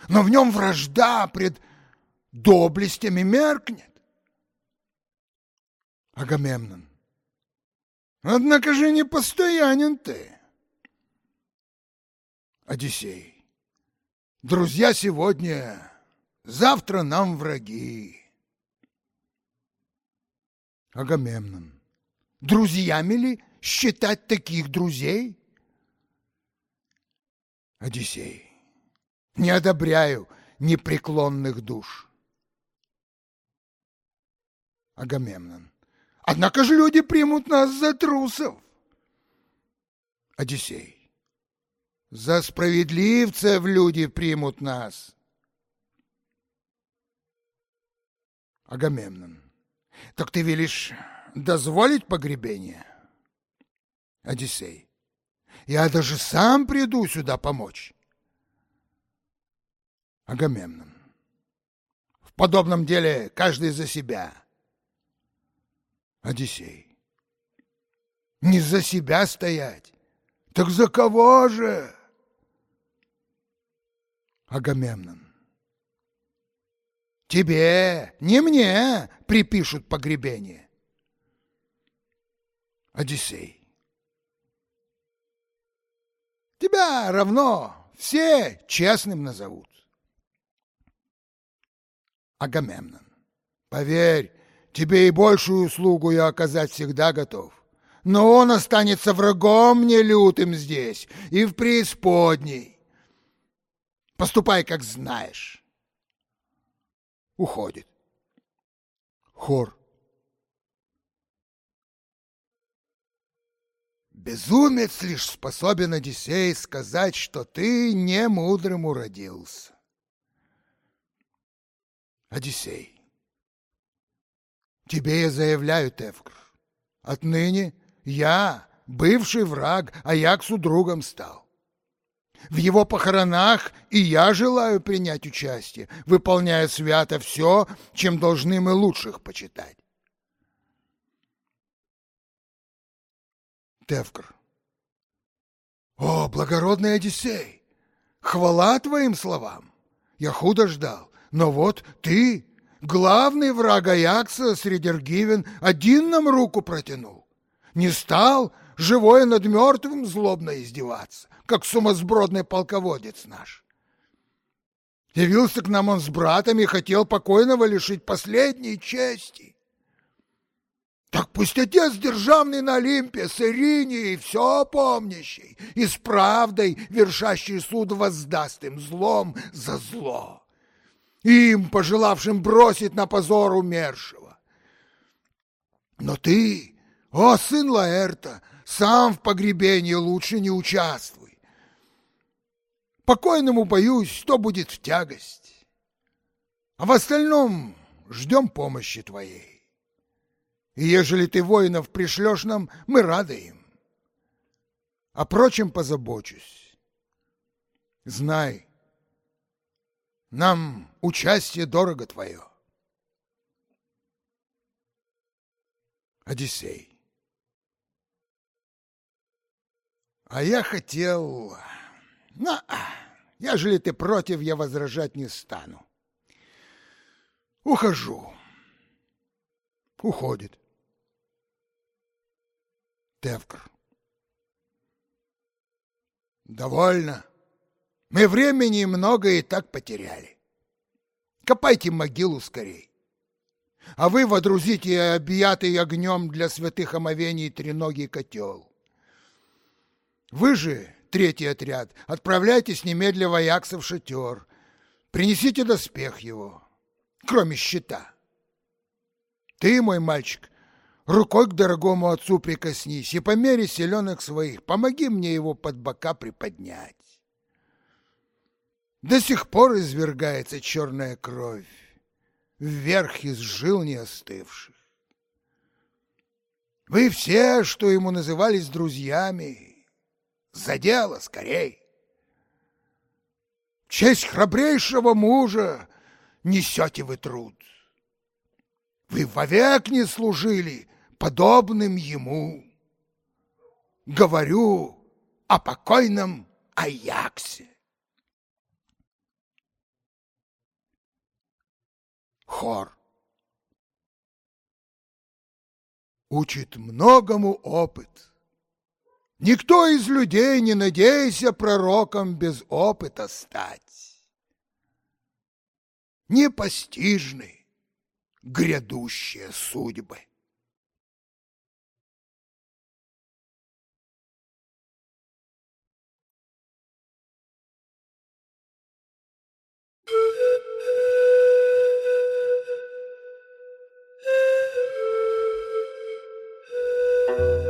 Но в нем вражда пред доблестями меркнет. Агамемнон. Однако же не постоянен ты. Одиссей. Друзья сегодня, завтра нам враги. Агамемнон. Друзьями ли считать таких друзей? Одиссей. Не одобряю непреклонных душ. Агамемнон. Однако же люди примут нас за трусов. Одиссей. За справедливцев люди примут нас. Агамемнон. Так ты велишь дозволить погребение? Одиссей. Я даже сам приду сюда помочь. Агамемнон. В подобном деле каждый за себя. Одиссей. Не за себя стоять. Так за кого же? Агамемнон. Тебе, не мне, припишут погребение. Одиссей. Тебя равно все честным назовут. Агамемнон. Поверь, Тебе и большую услугу я оказать всегда готов. Но он останется врагом мне лютым здесь и в преисподней. Поступай, как знаешь. Уходит. Хор. Безумец лишь способен, Одиссей, сказать, что ты не мудрым родился. Одиссей. Тебе я заявляю, Тевкр, отныне я, бывший враг, Аяксу другом стал. В его похоронах и я желаю принять участие, выполняя свято все, чем должны мы лучших почитать. Тевкр. О, благородный Одиссей! Хвала твоим словам! Я худо ждал, но вот ты главный враг Аякса среди Ргивен один нам руку протянул. Не стал живое над мертвым злобно издеваться, как сумасбродный полководец наш. Явился к нам он с братами и хотел покойного лишить последней чести. Так пусть отец державный на Олимпе с Иринией, все помнящий, и с правдой вершащий суд воздаст им злом за зло им, пожелавшим бросить на позор умершего. Но ты, о сын Лаэрта, сам в погребении лучше не участвуй. Покойному, боюсь, что будет в тягость. А в остальном ждем помощи твоей. И ежели ты воинов пришлешь нам, мы рады им. О прочем позабочусь. Знай, нам участие дорого твое. Одиссей. А я хотел... Ну, ежели ты против, я возражать не стану. Ухожу. Уходит. Тевкр. Довольно. Мы времени много и так потеряли. Копайте могилу скорей. А вы водрузите объятый огнем для святых омовений треногий котел. Вы же, третий отряд, отправляйтесь немедля воякса в шатер. Принесите доспех его, кроме щита. Ты, мой мальчик, рукой к дорогому отцу прикоснись и по мере селенок своих помоги мне его под бока приподнять. До сих пор извергается черная кровь, вверх из жил не остывших. Вы все, что ему назывались друзьями, за дело скорей. Честь храбрейшего мужа несете вы труд. Вы вовек не служили подобным ему. Говорю о покойном Аяксе. хор. Учит многому опыт. Никто из людей не надейся пророком без опыта стать. Непостижны грядущие судьбы. Thank you. Thank you.